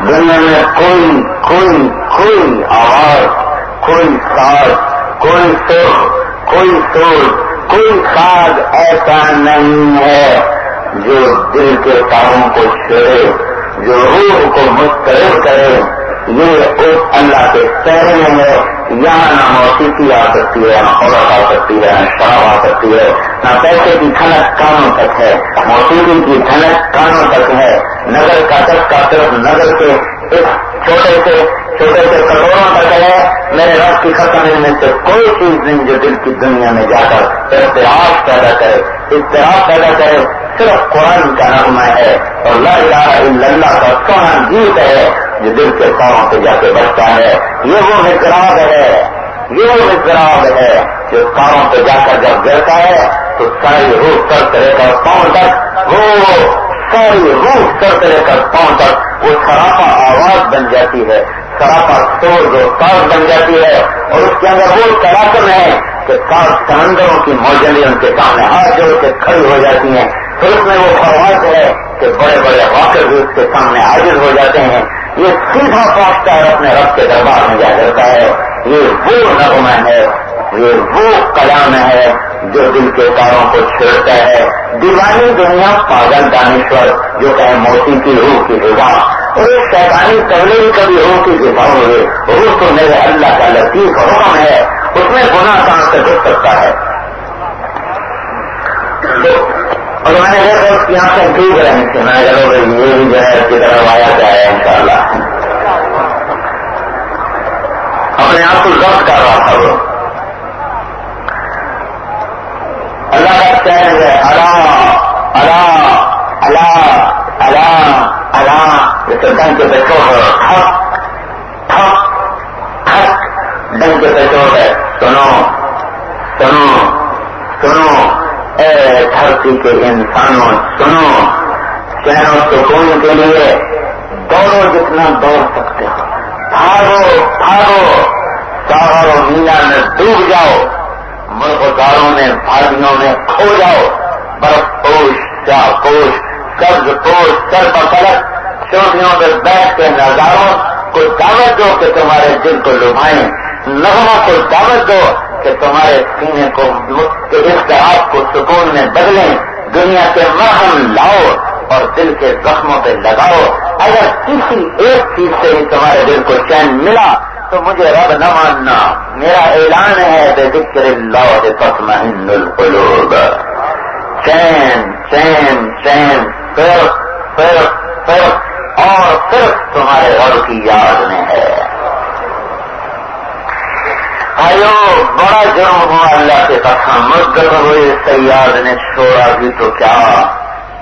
دنیا میں کوئی کوئی کوئی آواز، کوئی ساز، کوئی سر کوئی سور، کوئی ساز ایسا نہیں ہے جو دل کے کاروں کو چھوڑے، جو روح کو مسترد کرے۔ یہ اس اللہ کے پہلے میں ہے یہاں نہ موسیقی آ سکتی ہے، نہ عورت آ سکتی ہے، نہ شراب آ سکتی ہے، نہ پیسے کی کھنک کانوں تک ہے موسیقی کی کھنک کانوں تک ہے۔ نگر کا تک کا صرف نگر کے ایک چھوٹے سے چھوٹے سے کٹوروں تک ہے۔ میرے رب کی ختم میں سے کوئی چیز نہیں جو دل کی دنیا میں جا کر اختراف پیدا کرے۔ اختراف پیدا کرے۔ صرف قرآن کا نغمہ ہے اور لا الہ الا اللہ کا سونا گیت ہے جو دل کے پاؤں پہ جا کے بچتا ہے۔ یہ وہ مقراب ہے۔ یہ وہ مقراب ہے جو کاروں پہ جا کر جب گرتا ہے تو ساری روح سر کرے کر پاؤں تک وہ ساری روح سر کرے کر پاؤں تک وہ سراپا آواز بن جاتی ہے۔ سراپا سور جو ساز بن جاتی ہے۔ اور اس کے اندر وہ تراکم ہے کہ سات سمندروں کی موجودی ان کے سامنے ہاتھ جوڑ کے کھڑی ہو جاتی ہیں۔ پھر اس میں وہ فرماش ہے کہ بڑے بڑے واقع بھی اس کے سامنے حاضر ہو جاتے ہیں۔ یہ سیدھا پہنچتا ہے اپنے رب کے دربار میں جا کرتا ہے۔ یہ وہ نغمہ ہے، یہ وہ کلام ہے جو دل کے تاروں کو چھیڑتا ہے۔ دیوانی دنیا پاگل دانشور جو کہ موتی کی روح کی غذا اور ایک شیطانی پہلے کبھی روح کی غذا ہوئے۔ روح تو میرے اللہ کا لطیف حکم ہے، اس میں گناہ کہاں سے گھس سکتا ہے؟ اور میں نے دیکھا اس کی آنکھیں ٹھیک رہی تھی میں چلو بھائی یہ بھی جو ہے اس کی طرف آیا جائے ان شاء اللہ اپنے آپ کو ضبط کر رہا تھا وہ۔ اللہ کا چین ہے، اللہ اللہ اللہ اللہ اللہ جیسے ڈنگ کے بیٹھو ہو ٹھپ ٹھپ ٹھپ ڈنگ کے بیٹھو ہے۔ سنو سنو سنو۔ اے دھرتی کے انسانوں، سنو چہروں سکون کے لیے دوڑو جتنا دوڑ سکتے ہو۔ بھاگو بھاگو۔ سہاروں مینا میں ڈوب جاؤ۔ داروں میں، بھاگیوں میں کھو جاؤ۔ برف پوش چاہ پوش قرض پوش، سر پلک۔ چوٹیوں پہ بیٹھ کے نظاروں کو دعوت دو کہ تمہارے دل کو لبھائیں نغموں کو دعوت دو کہ تمہارے سینے کو کے اختلاف کو سکون میں بدلیں، دنیا کے مرہم لاؤ اور دل کے زخموں پہ لگاؤ۔ اگر کسی ایک چیز سے بھی تمہارے دل کو چین ملا، تو مجھے رب نہ ماننا۔ میرا اعلان ہے بے ذکر اللہ تطمئن القلوب۔ چین چین چین، صرف صرف صرف اور صرف تمہارے رب کی یاد میں ہے۔ بڑا جرم ہوا اللہ کے قسم۔ مدد ہوئے سیاد نے چھوڑا بھی تو کیا؟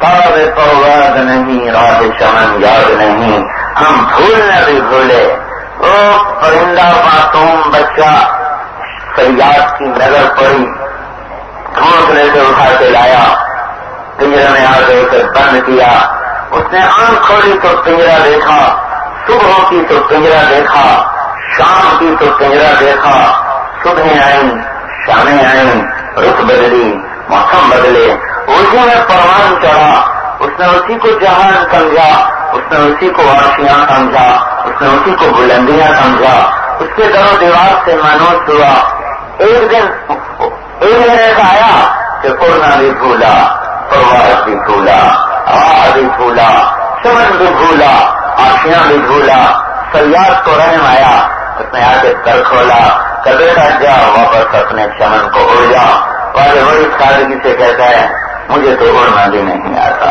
تاب پرواد نہیں، راہ چمن یاد نہیں۔ ہم بھولنے بھی بھولے۔ وہ پرندہ معصوم بچہ، سیاد کی نظر پڑی۔ گھونسلے سے اٹھا کے لایا۔ پنجرے میں آ کے اسے بند کیا۔ اس نے آنکھ کھولی تو پنجرا دیکھا۔ صبح کی تو پنجرا دیکھا۔ شام کی تو پنجرا دیکھا صبح آئیں، شامیں آئیں، رخ بدلی، موسم بدلے اسی میں پروان چڑھا، اس نے اسی کو جہان سمجھا، اس نے اسی کو واشیاں سمجھا، اس نے اسی کو بلندیاں سمجھا، اس کے در و دیوار سے مانوس ہوا۔ ایک دن ایک دن ایسا آیا کہ پورنا بھی بھولا پرواز بھی بھولا ہوا بھی بھولا چمن بھی بھولا آشیاں بھی بھولا سیاد کو رحم آیا۔ اس نے آ کے کھولا، کبھی جا، واپس اپنے چمن کو اڑ جا۔ والے بڑی سادگی سے کہتا ہے مجھے تو اڑنا بھی نہیں آتا۔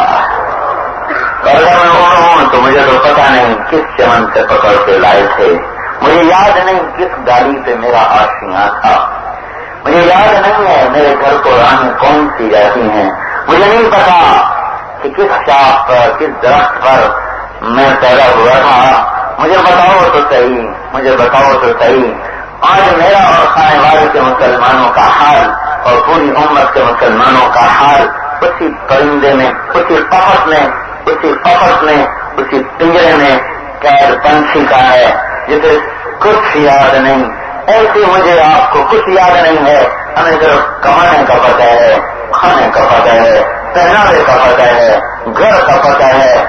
اگر میں اڑ ہوں تو مجھے تو پتا نہیں کس چمن سے پکڑ کے لائے تھے۔ مجھے یاد نہیں کس گاڑی پہ میرا آشیاں تھا۔ مجھے یاد نہیں ہے میرے گھر کو رانی کون سی جاتی ہیں۔ مجھے نہیں پتا کہ کس شاپ پر، کس درخت پر میں پیدا ہوا تھا۔ مجھے بتاؤ تو صحیح، مجھے بتاؤ تو صحیح۔ آج میرا اور کھانے والے کے مسلمانوں کا حال اور پوری امت کے مسلمانوں کا حال اسی پرندے میں، اسی پفت میں، اسی پفت میں، اسی پنجرے میں قید پنچھی کا ہے، جسے کچھ یاد نہیں۔ ایسے مجھے آپ کو کچھ یاد نہیں ہے۔ ہمیں صرف کمانے کا پتہ ہے، کھانے کا پتہ ہے، پہناوے کا پتہ ہے، گھر کا پتہ ہے۔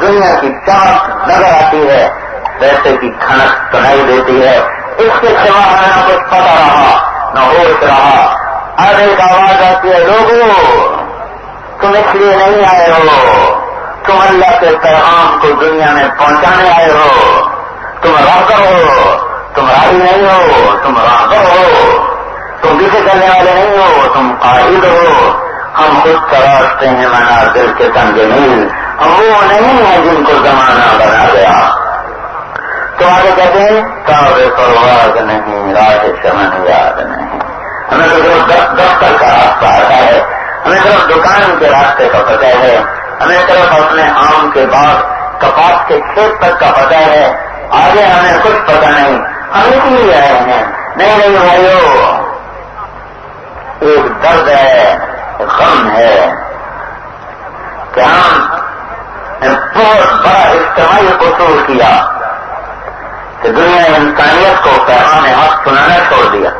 دنیا کی چاک نظر آتی ہے، پیسے کی کھنک سنائی دیتی ہے۔ اس کے سوا میں نہ کچھ پتا رہا، نہ ہوش رہا۔ ہر ایک آواز آتی ہے، لوگوں، تم اس لیے نہیں آئے ہو۔ تم اللہ کے پیغام کو دنیا میں پہنچانے آئے ہو۔ تم راکر ہو، تم راہی نہیں ہو، تم راکر ہو۔ تم پیچھے کرنے والے نہیں ہو، تم قائد ہو۔ ہم خود تراشتے ہیں منا دل کے تنگ نیل وہ نہیں ہیں جن کو زمانہ بنا گیا۔ تو آگے کہتے ہیں کاوے پرواز نہیں راج چمن یاد نہیں۔ ہمیں تو صرف دفتر کا راستہ آتا ہے۔ ہمیں صرف دکان کے راستے کا پتہ ہے۔ ہمیں صرف اپنے آم کے باغ، کپاس کے کھیت تک کا پتہ ہے۔ آگے ہمیں کچھ پتہ نہیں۔ ہم اس لیے آئے ہیں۔ نہیں نہیں بھائیو، ایک درد ہے، غم ہے کہ ہم بہت بڑا اجتماعی قصور کیا کہ دنیا انسانیت کو پیغام حق سنانا چھوڑ دیا،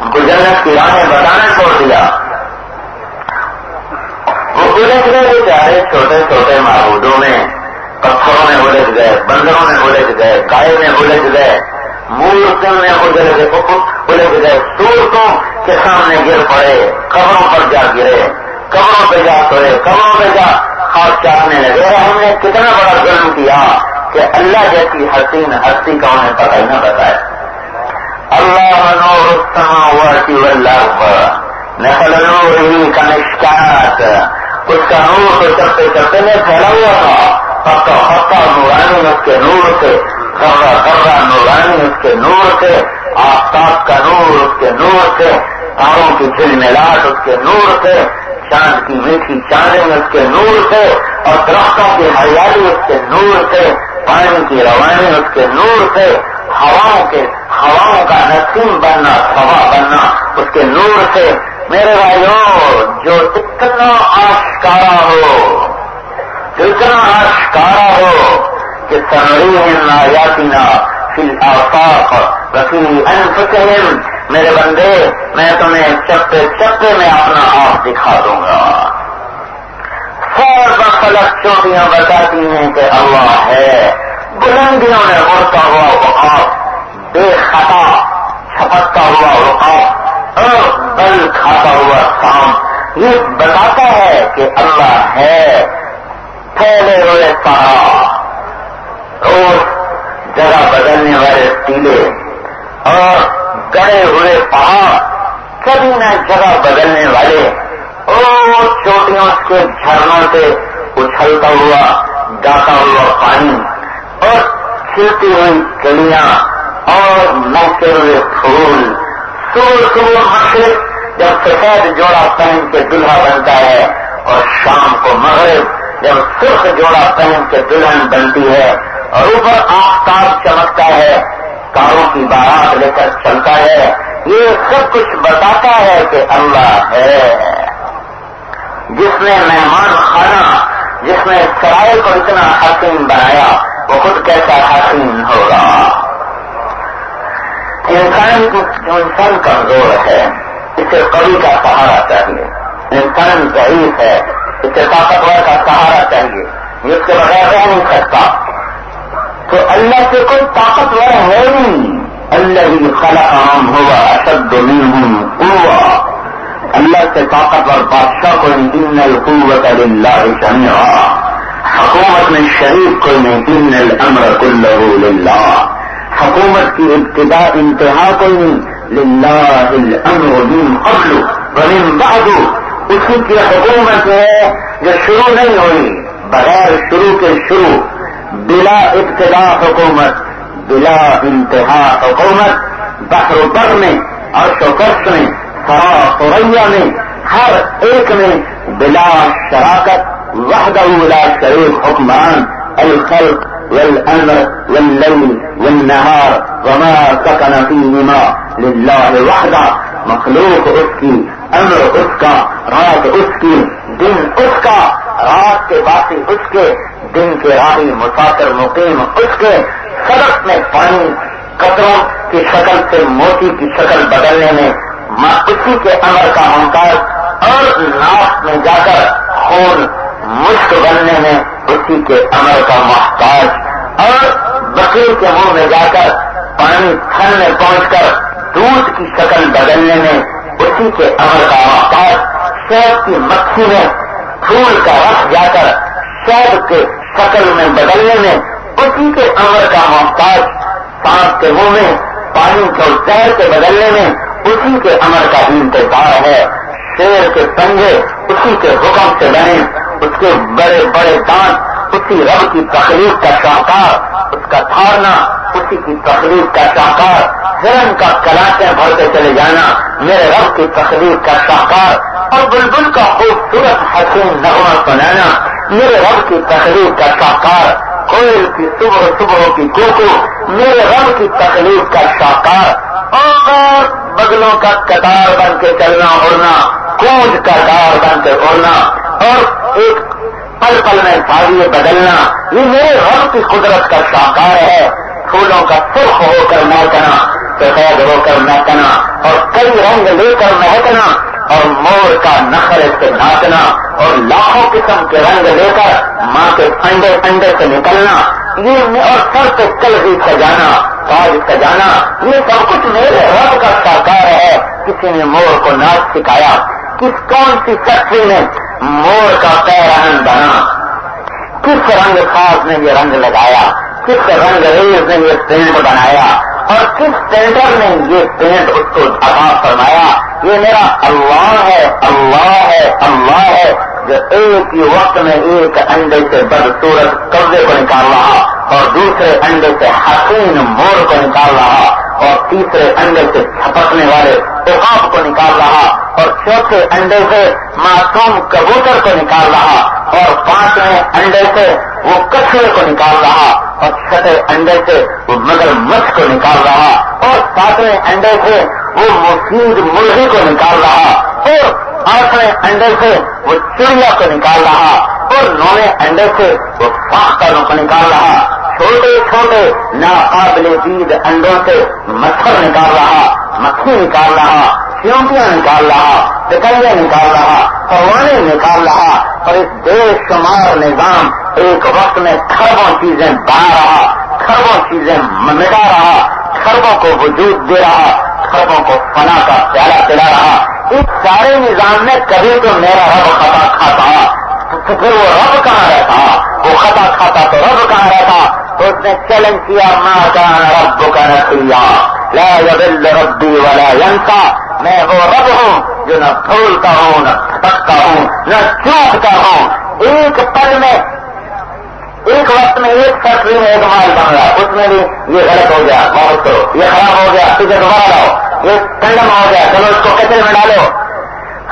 ان کو جنت کی راہیں بتانا چھوڑ دیا۔ وہ پورے پورے بیچارے چھوٹے چھوٹے معبودوں میں، پتھروں میں الجھ گئے، بندروں میں الجھ گئے، گائے میں الجھ گئے مورتوں میں الجھ گئے الجھ گئے۔ سورتوں کے سامنے گر پڑے، قبروں پر جا گرے، قبروں پہ جا سوئے، قبروں پہ جا خاص چاہنے لگے ہم نے کتنا بڑا ظلم کیا کہ اللہ جیسی ہستی حسین ہستی کا انہیں پتہ ہی نہ بتایا اللہ نور السماوات والارض نقل نور ہی کا اس کا نور تو چلتے چلتے میں پھیلا ہوا تھا۔ پکا پکا نورانی اس کے نور سے کرا کرا نورانی اس کے نور سے، آفتاب کا نور اس کے نور سے، تاروں کی چل ملاٹ اس کے نور سے۔ چاند کی میٹھی چاندیں اس کے نور سے اور درختوں کی ہریالی اس کے نور سے، پانی کی روانی اس کے نور سے، ہواؤں کے، ہواؤں کا نسیم بننا، ہوا بننا اس کے نور سے۔ میرے بھائیوں، جو اتنا آشکارا ہو اتنا آشکارا ہو کہ تنری آیاتنا فی آفاق رفیع انفسہم میرے بندے، میں تمہیں چپے چپے میں اپنا آپ دکھا دوں گا۔ سر بلک چوٹیاں بتاتی ہیں کہ اللہ ہے۔ بلندیوں میں اڑتا ہوا وقاف بے خطا، چھپکتا ہوا وقاف اور بل کھاتا ہوا کام یہ بتاتا ہے کہ اللہ ہے۔ پھیلے ہوئے پہاڑ اور جگہ بدلنے والے ٹیلے۔ اور گڑے ہوئے پہاڑ کبھی نہ جگہ بدلنے والے اور چوٹیوں کے جھرنوں سے اچھلتا ہوا گاتا ہوا پانی اور کھلتی ہوئی کلیاں اور موقع ہوئے پھول۔ صبح صبح مشرق جب سفید جوڑا پہن کے دلہا بنتا ہے اور شام کو مغرب جب سرخ جوڑا پہن کے دلہن بنتی ہے اور اوپر آفتاب چمکتا ہے کاروں کی بارات لے کر چلتا ہے، یہ سب کچھ بتاتا ہے کہ اللہ ہے۔ جس نے مہمان خانہ، جس نے سرائے کو اتنا حسین بنایا، وہ خود کیسا حسین ہوگا؟ انسان انسان کمزور ہے، اسے کبھی کا سہارا چاہیے۔ انسان ضعیف ہے، اسے طاقتور کا سہارا چاہیے۔ یہ اس کے بغیر رہ نہیں سکتا۔ تو اللہ سے کوئی طاقتور ہے نہیں. اللہ ہی خلا عام ہوگا اشد ہوا اللہ سے طاقتور بادشاہ کو ان القوت اللہ جمع حکومت میں شریف کو نہیں. ان الامر کلہ للہ. حکومت کی ابتدا انتہا کو نہیں. للہ الامر من قبل ومن بعد. اسی کی حکومت ہے جو شروع نہیں ہوئی. بغیر شروع کے شروع. بلا ابتدا حکومت، بلا انتہا حکومت، بحر بر میں اور شوکش میں، سرا سوریا میں، ہر ایک میں بلا شراکت، وحدہ لا شریف حکمران، الخلق والامر والليل والنهار وما سكن فيهما لله وحده مخلوق اس کی، امر اس کا، رات اس کی، دن اس کا رات کے باقی اس کے، دن کے راہی مسافر مقیم اس کے سڑک میں پانی قطروں کی شکل سے موتی کی شکل بدلنے میں اسی کے امر کا ممتاز اور ناک میں جا کر خون مشک بننے میں اسی کے امر کا محتاج اور بکری کے منہ میں جا کر پانی تھن میں پہنچ کر دودھ کی شکل بدلنے میں اسی کے امر کا محتاج، شہد کی مکھی میں پھول کا رس جا کر شہد کے شکل میں بدلنے میں، اسی کے امر کا محتاج سانپ کے منہ میں، پانی کو زہر کے بدلنے میں اسی کے امر کا انتظار ہے۔ شیر کے پنجے اسی کے حکم سے بنے۔ اس کے بڑے بڑے دانت اسی رب کی تقریب کا شاہکار۔ اس کا تھارنا، اسی کی تقریب کا شاہکار۔ ہرن کا کلاچے بھرتے چلے جانا، میرے رب کی تقریب کا شاہکار۔ اور بلبل کا خوبصورت حسین نغمہ سنانا میرے رب کی تقریب کا شاہکار کوئل کی صبح صبح کی کوکو میرے رب کی تقریب کا شاہکار۔ اور بگلوں کا کتار بن کے چلنا، اڑنا کونج کا دار بن کے اڑنا، اور ایک پل پل میں بھاگیے بدلنا۔ یہ میرے رب کی قدرت کا شاہکار ہے۔ پھولوں کا سرخ ہو کر مہکنا سفید ہو کر مہکنا، اور کئی رنگ لے کر مہکنا۔ اور مور کا نخر سے ناچنا اور لاکھوں قسم کے رنگ لے کر ماں کے انڈے انڈے سے نکلنا یہ اور سر سے کل بھی سجانا تاج سجانا، یہ سب کچھ میرے رب کا ساکار ہے، کسی نے مور کو ناچ سکھایا، کس کون سی فیکٹری نے مور کا پیرہن بنا؟ کس رنگ خاص نے یہ رنگ لگایا؟ کس رنگ ریز نے یہ پینٹ بنایا؟ اور کس ٹینڈر نے یہ پینٹ اس کو ادا فرمایا؟ یہ میرا اللہ ہے اللہ ہے اللہ ہے۔ جو ایک ہی وقت میں ایک انڈے سے بدسورت قبضے کو نکال رہا اور دوسرے انڈے سے حسین مور کو نکال رہا اور تیسرے انڈے سے چھپکنے والے اقاب کو نکال رہا اور چوتھے انڈے سے معصوم کبوتر کو نکال رہا اور پانچویں انڈے سے وہ کچھوے کو نکال رہا اور چھٹے انڈے سے وہ مگر مچھ کو نکال رہا اور ساتویں انڈے سے وہ مفید مرغی کو نکال رہا اور آٹھویں انڈے سے وہ چڑیا کو نکال رہا اور نویں انڈے سے وہ فاختروں کو نکال رہا۔ چھوٹے چھوٹے ناقابل دید انڈوں سے مچھر نکال رہا مکھی نکال رہا چونکیاں نکال رہا ٹکڑیاں نکال رہا پوانے نکال رہا۔ اور اس بے شمار نظام ایک وقت میں کھربوں چیزیں بنا رہا، کھربوں چیزیں مٹا رہا، کھربوں کو وجود دے رہا۔ کھربوں کو فنا کا پیارا پلا رہا۔ اس سارے نظام میں کبھی تو میرا رب خطا کھاتا۔ تو پھر وہ رب کہاں رہتا؟ وہ خطا کھاتا تو رب کہاں رہتا؟ تو اس نے چیلنج کیا ماں کا رب کا رکھیا لا یبل ربی والا ینسا میں وہ رب ہوں جو نہ پھولتا ہوں، نہ پھٹکتا ہوں، نہ چوکتا ہوں۔ ایک پل میں ایک وقت میں ایک فیکٹری میں ایک مال بن رہا، اس میں بھی یہ غلط ہو گیا بہت کرو، یہ خراب ہو گیا تجھے دوبارہ لاؤ، یہ کنڈم ہو گیا، چلو اس کو کچرے میں ڈالو۔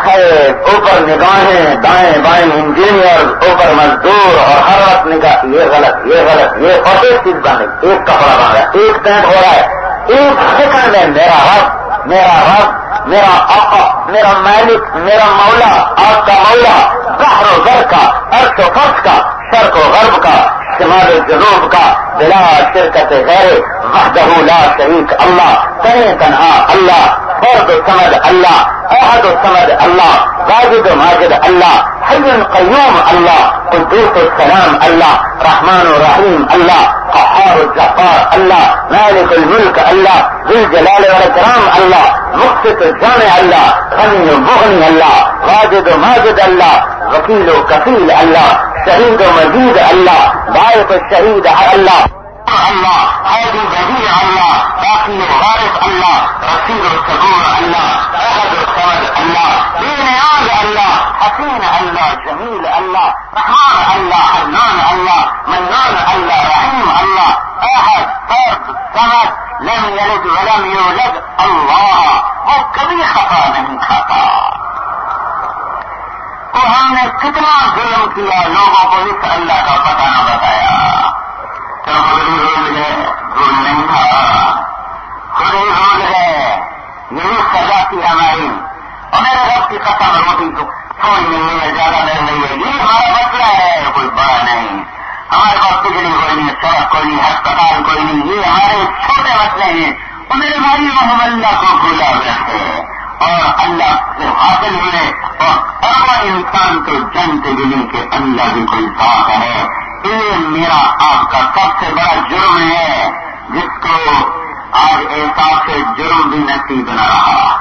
ہے اوپر نگاہیں، دائیں بائیں انجینئر، اوپر مزدور، اور ہر وقت نکاح یہ غلط یہ غلط، یہ اور ایک چیز بن رہی ایک کپڑا بن رہا ہے ایک پینٹ ہو رہا ہے، ایک سیکنڈ میں میرا رب میرا رب میرا آقا، میرا مالک، میرا مولا، آپ کا مولا بحر و گھر کا ارتھ و فرش کا، شرق و غرب کا، شمال جنوب کا، بلا شرکت غیر، وحدہ لا شریک اللہ تنہیں تنہا اللہ فرد و سمد اللہ، احد و سمد اللہ، واجد و ماجد اللہ، حی قیوم اللہ، قدوس السلام اللہ رحمان و رحیم اللہ قحار الجفار اللہ، مالک الملک اللہ ذل جلال والاکرام اللہ، مقصد جامع اللہ، غنی و مغنی اللہ، واجد و ماجد اللہ، وکیل و کفیل اللہ، شہید و مزید اللہ بائف و شہید اللہ۔ اللہ حید وزیر اللہ باقی و وارث اللہ رسید و اللہ احد و اللہ بے نیاز اللہ، حسین اللہ، جمیل اللہ، رحمان اللہ، حنان اللہ، منان اللہ، رحیم اللہ احد فرد صمد لم یلد ولم یولد، اللہ، وہ کبھی خطا نہیں کھاتا۔ تو ہم نے کتنا ظلم کیا، لوگوں کو اس اللہ کا پتہ نہ بتایا۔ ہمارے کوئی نہیں سڑک نہیں ہسپتال کوئی نہیں یہ ہمارے چھوٹے مسئلے ہیں اور میرے بھائی محمد اللہ کو بھولا رکھتے ہیں اور اللہ سے حاصل ہوئے اور اگر انسان کے جنگ دلی کے اندر بھی کوئی بات ہے۔ یہ میرا آپ کا سب سے بڑا جرم ہے، جس کو آج احساس سے جرم بھی نصیب نہ رہا۔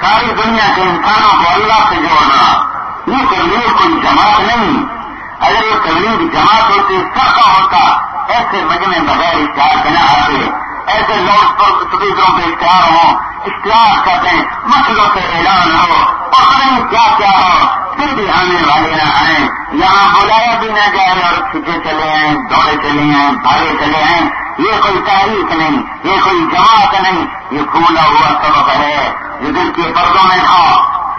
ساری دنیا کے انسانوں کو اللہ سے جوڑنا، یہ تبلیغ کوئی جماعت نہیں۔ اگر یہ تبلیغ جماعت ہوتی سرکا ہوتا، ایسے مجمے بغیر اشتہار کے نہ آتے ایسے لوگ سپیکروں پہ اشتہار ہوں اشتہار کرتے ہیں سے اعلان ہو، اور نہیں کیا کیا ہو، پھر بھی آنے والے نہ آئے یہاں بلایا بھی نہ جائے اور کھچے چلے آئے دوڑے چلے آئے بھاگے چلے آئے یہ کوئی تاریخ نہیں، یہ کوئی جماعت نہیں، یہ پھولا ہوا سبق ہے۔ یہ دل کے پردوں میں تھا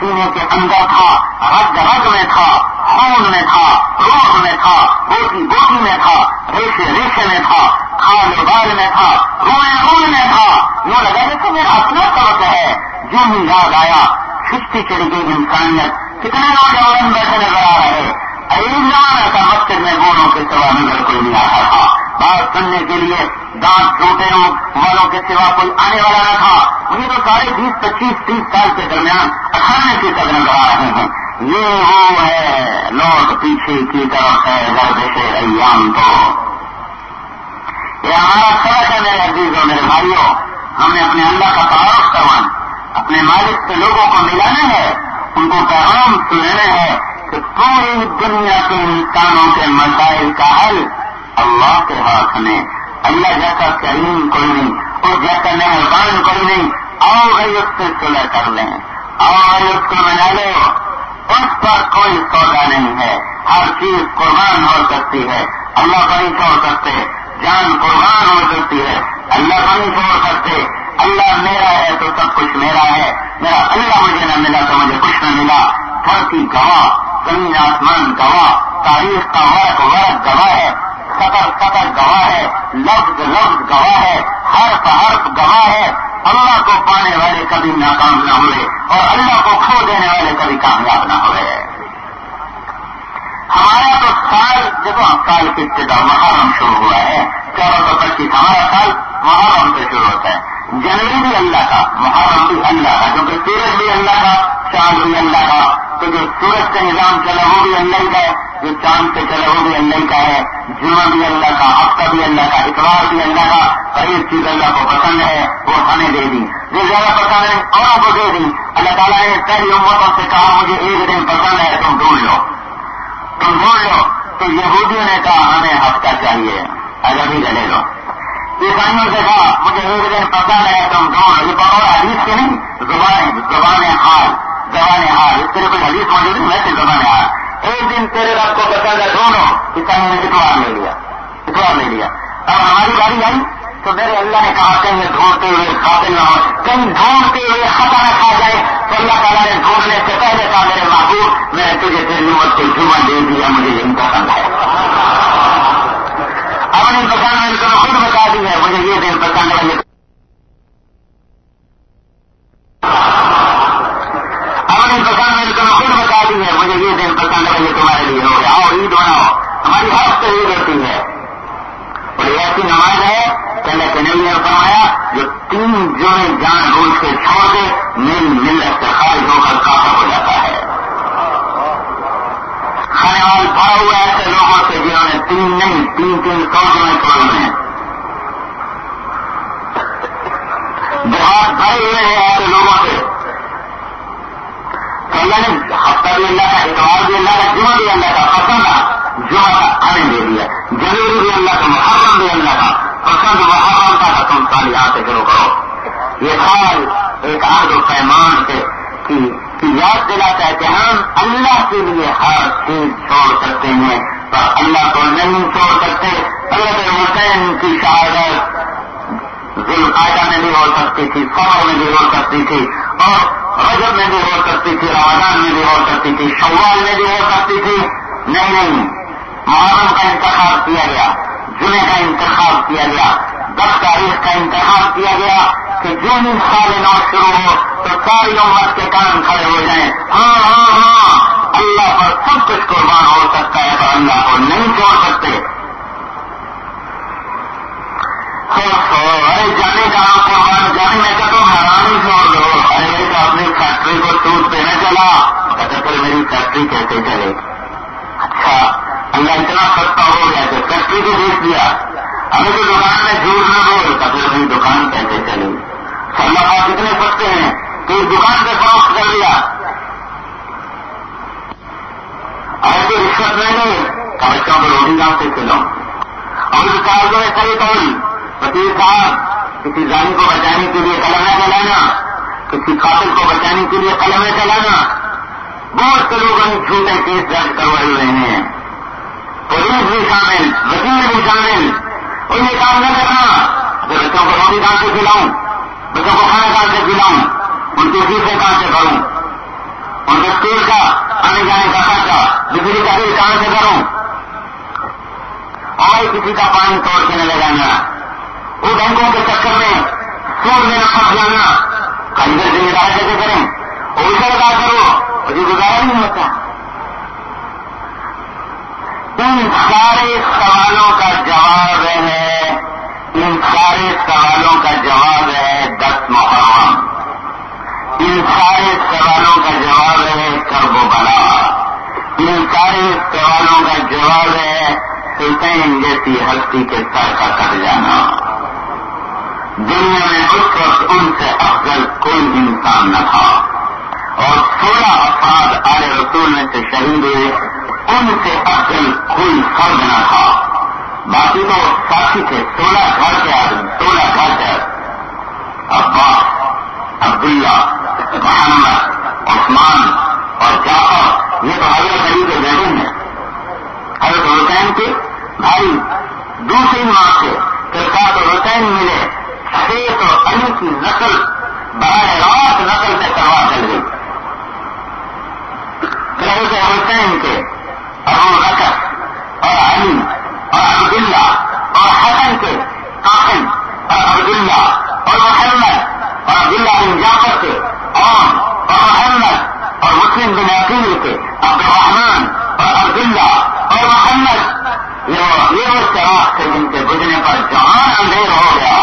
سینے کے اندر تھا، رگ رگ میں تھا، خون میں تھا، روح میں تھا بوٹی بوٹی میں تھا، ریشے ریشے میں تھا کھال بال میں تھا، روئے روئے میں تھا۔ یوں لگا جیسے میرا اپنا سبق ہے۔ جو ہی یاد آیا۔ کھچتی چلی گئی انسانیت۔ کتنے نوجوان بیٹھے نظر آ رہے ایک زمانہ تھا مسجد میں بولوں کے سوا نظر کوئی نہیں آتا تھا۔ بات سننے کے لیے دانت ٹوٹے ہوں، والوں کے سوا کوئی آنے والا نہ تھا۔ یہ تو سارے بیس پچیس تیس سال کے درمیان اٹھانے کی قدر نظر آ رہے ہیں۔ یہ وہ ہے، لوٹ پیچھے کی طرف ہے، گردش ایام تو۔ یہ ہمارا سبق ہے میرے عزیزوں میرے بھائیوں ہمیں اپنے اللہ کا تعارف کروانا۔ اپنے مالک سے لوگوں کو ملانا ہے، ان کو پیغام سننا ہے کہ پوری دنیا کے انسانوں کے مسائل کا حل اللہ کے ہاتھ میں۔ اللہ جیسا کریم کوئی نہیں، اور جیسا مہربان کوئی نہیں، آؤ بھائی اس سے سلح کر لیں۔ آؤ بھائی اس کو منا لو۔ اس پر کوئی سودا نہیں ہے۔ ہر چیز قربان ہو سکتی ہے۔ اللہ کو نہیں چھوڑ سکتے جان قربان ہو سکتی ہے۔ اللہ کو نہیں چھوڑ سکتے اللہ میرا ہے تو سب کچھ میرا ہے۔ میرا اللہ مجھے نہ ملا تو مجھے کچھ نہ ملا۔ دھرتی گواہ، زمین، آسمان گواہ، تاریخ کا ورق ورق گواہ ہے۔ سطر سطر گواہ ہے۔ لفظ لفظ گواہ ہے۔ حرف حرف گواہ ہے۔ اللہ کو پانے والے کبھی ناکام نہ ہوئے اور اللہ کو کھو دینے والے کبھی کامیاب نہ ہوئے۔ ہمارا تو سال، دیکھو سال کی ابتدا، محرم شروع ہوا ہے۔ چودہ سو پچیس، ہمارا سال محرم سے شروع ہوتا ہے۔ جنوری بھی اللہ کا محرم بھی اللہ کا، کیونکہ سورج بھی اللہ کا، چاند بھی اللہ کا۔ تو جو سورج کا نظام چلا وہ بھی اللہ کا ہے، جو چاند سے چلا وہ بھی اللہ کا ہے۔ جمعہ بھی اللہ کا، ہفتہ بھی اللہ کا، اتوار بھی اللہ کا۔ ہر ایک چیز اللہ کو پسند ہے، وہ ہمیں دے دی۔ جو زیادہ پسند ہے اوروں کو دے دی۔ اللہ تعالیٰ نے پہلی امتوں سے کہا، مجھے ایک دن پسند ہے، تم ڈھونڈ لو۔ تم ڈھونڈ لو۔ تو یہودیوں نے کہا، ہمیں ہفتہ چاہیے اگر بھی لے لو عیسائیوں سے کہا، مجھے ایک دن پتا لگا تم کون یہ بہت حدیث کے نہیں، زبان زبان حال زبان حال، اس طرح کوئی حدیث موجود نہیں ویسے زبان حال۔ ایک دن تیرے رب کو پتا لگا دونوں عیسائیوں نے اتوار لے لیا اتوار لے لیا۔ اب ہماری باری آئی تو میرے اللہ نے کہا، کہیں ڈھونڈتے ہوئے کھاتے نہ ہو، کہیں ڈھونڈتے سوالوں ہے حسین جیسی ہستی کے سر کا کٹ جانا؟ دنیا میں اس وقت ان سے افضل کوئی انسان نہ تھا۔ اور سولہ افراد آئے رسول میں سے شہید ہوئے، ان سے افضل کوئی فرد نہ تھا۔ باقی تو ساتھی تھے، سولہ گھر کے آدمی سولہ گھر کے عباس، عبداللہ، محمد، عثمان اور جعفر، یہ تو حضرت علی کے بیٹے ہیں۔ حضرت حسین کے بھائی دوسری ماں سے ساتھ حسین ملے، شیخ اور علی کی نسل براہ راست نسل سے کروا چل گئی۔ حسین کے ابو رکت اور علی اور عبداللہ اور حسن کے قاسم اور عبداللہ اور محمد اور عبداللہ بن جعفر کے اور محمد اور مسلم بن عقیل کے عبد الرحمان اور عبداللہ اور محمد۔ یہ وہ چراغ تھے جن کے بجنے پر جہاں اندھیر ہو گیا۔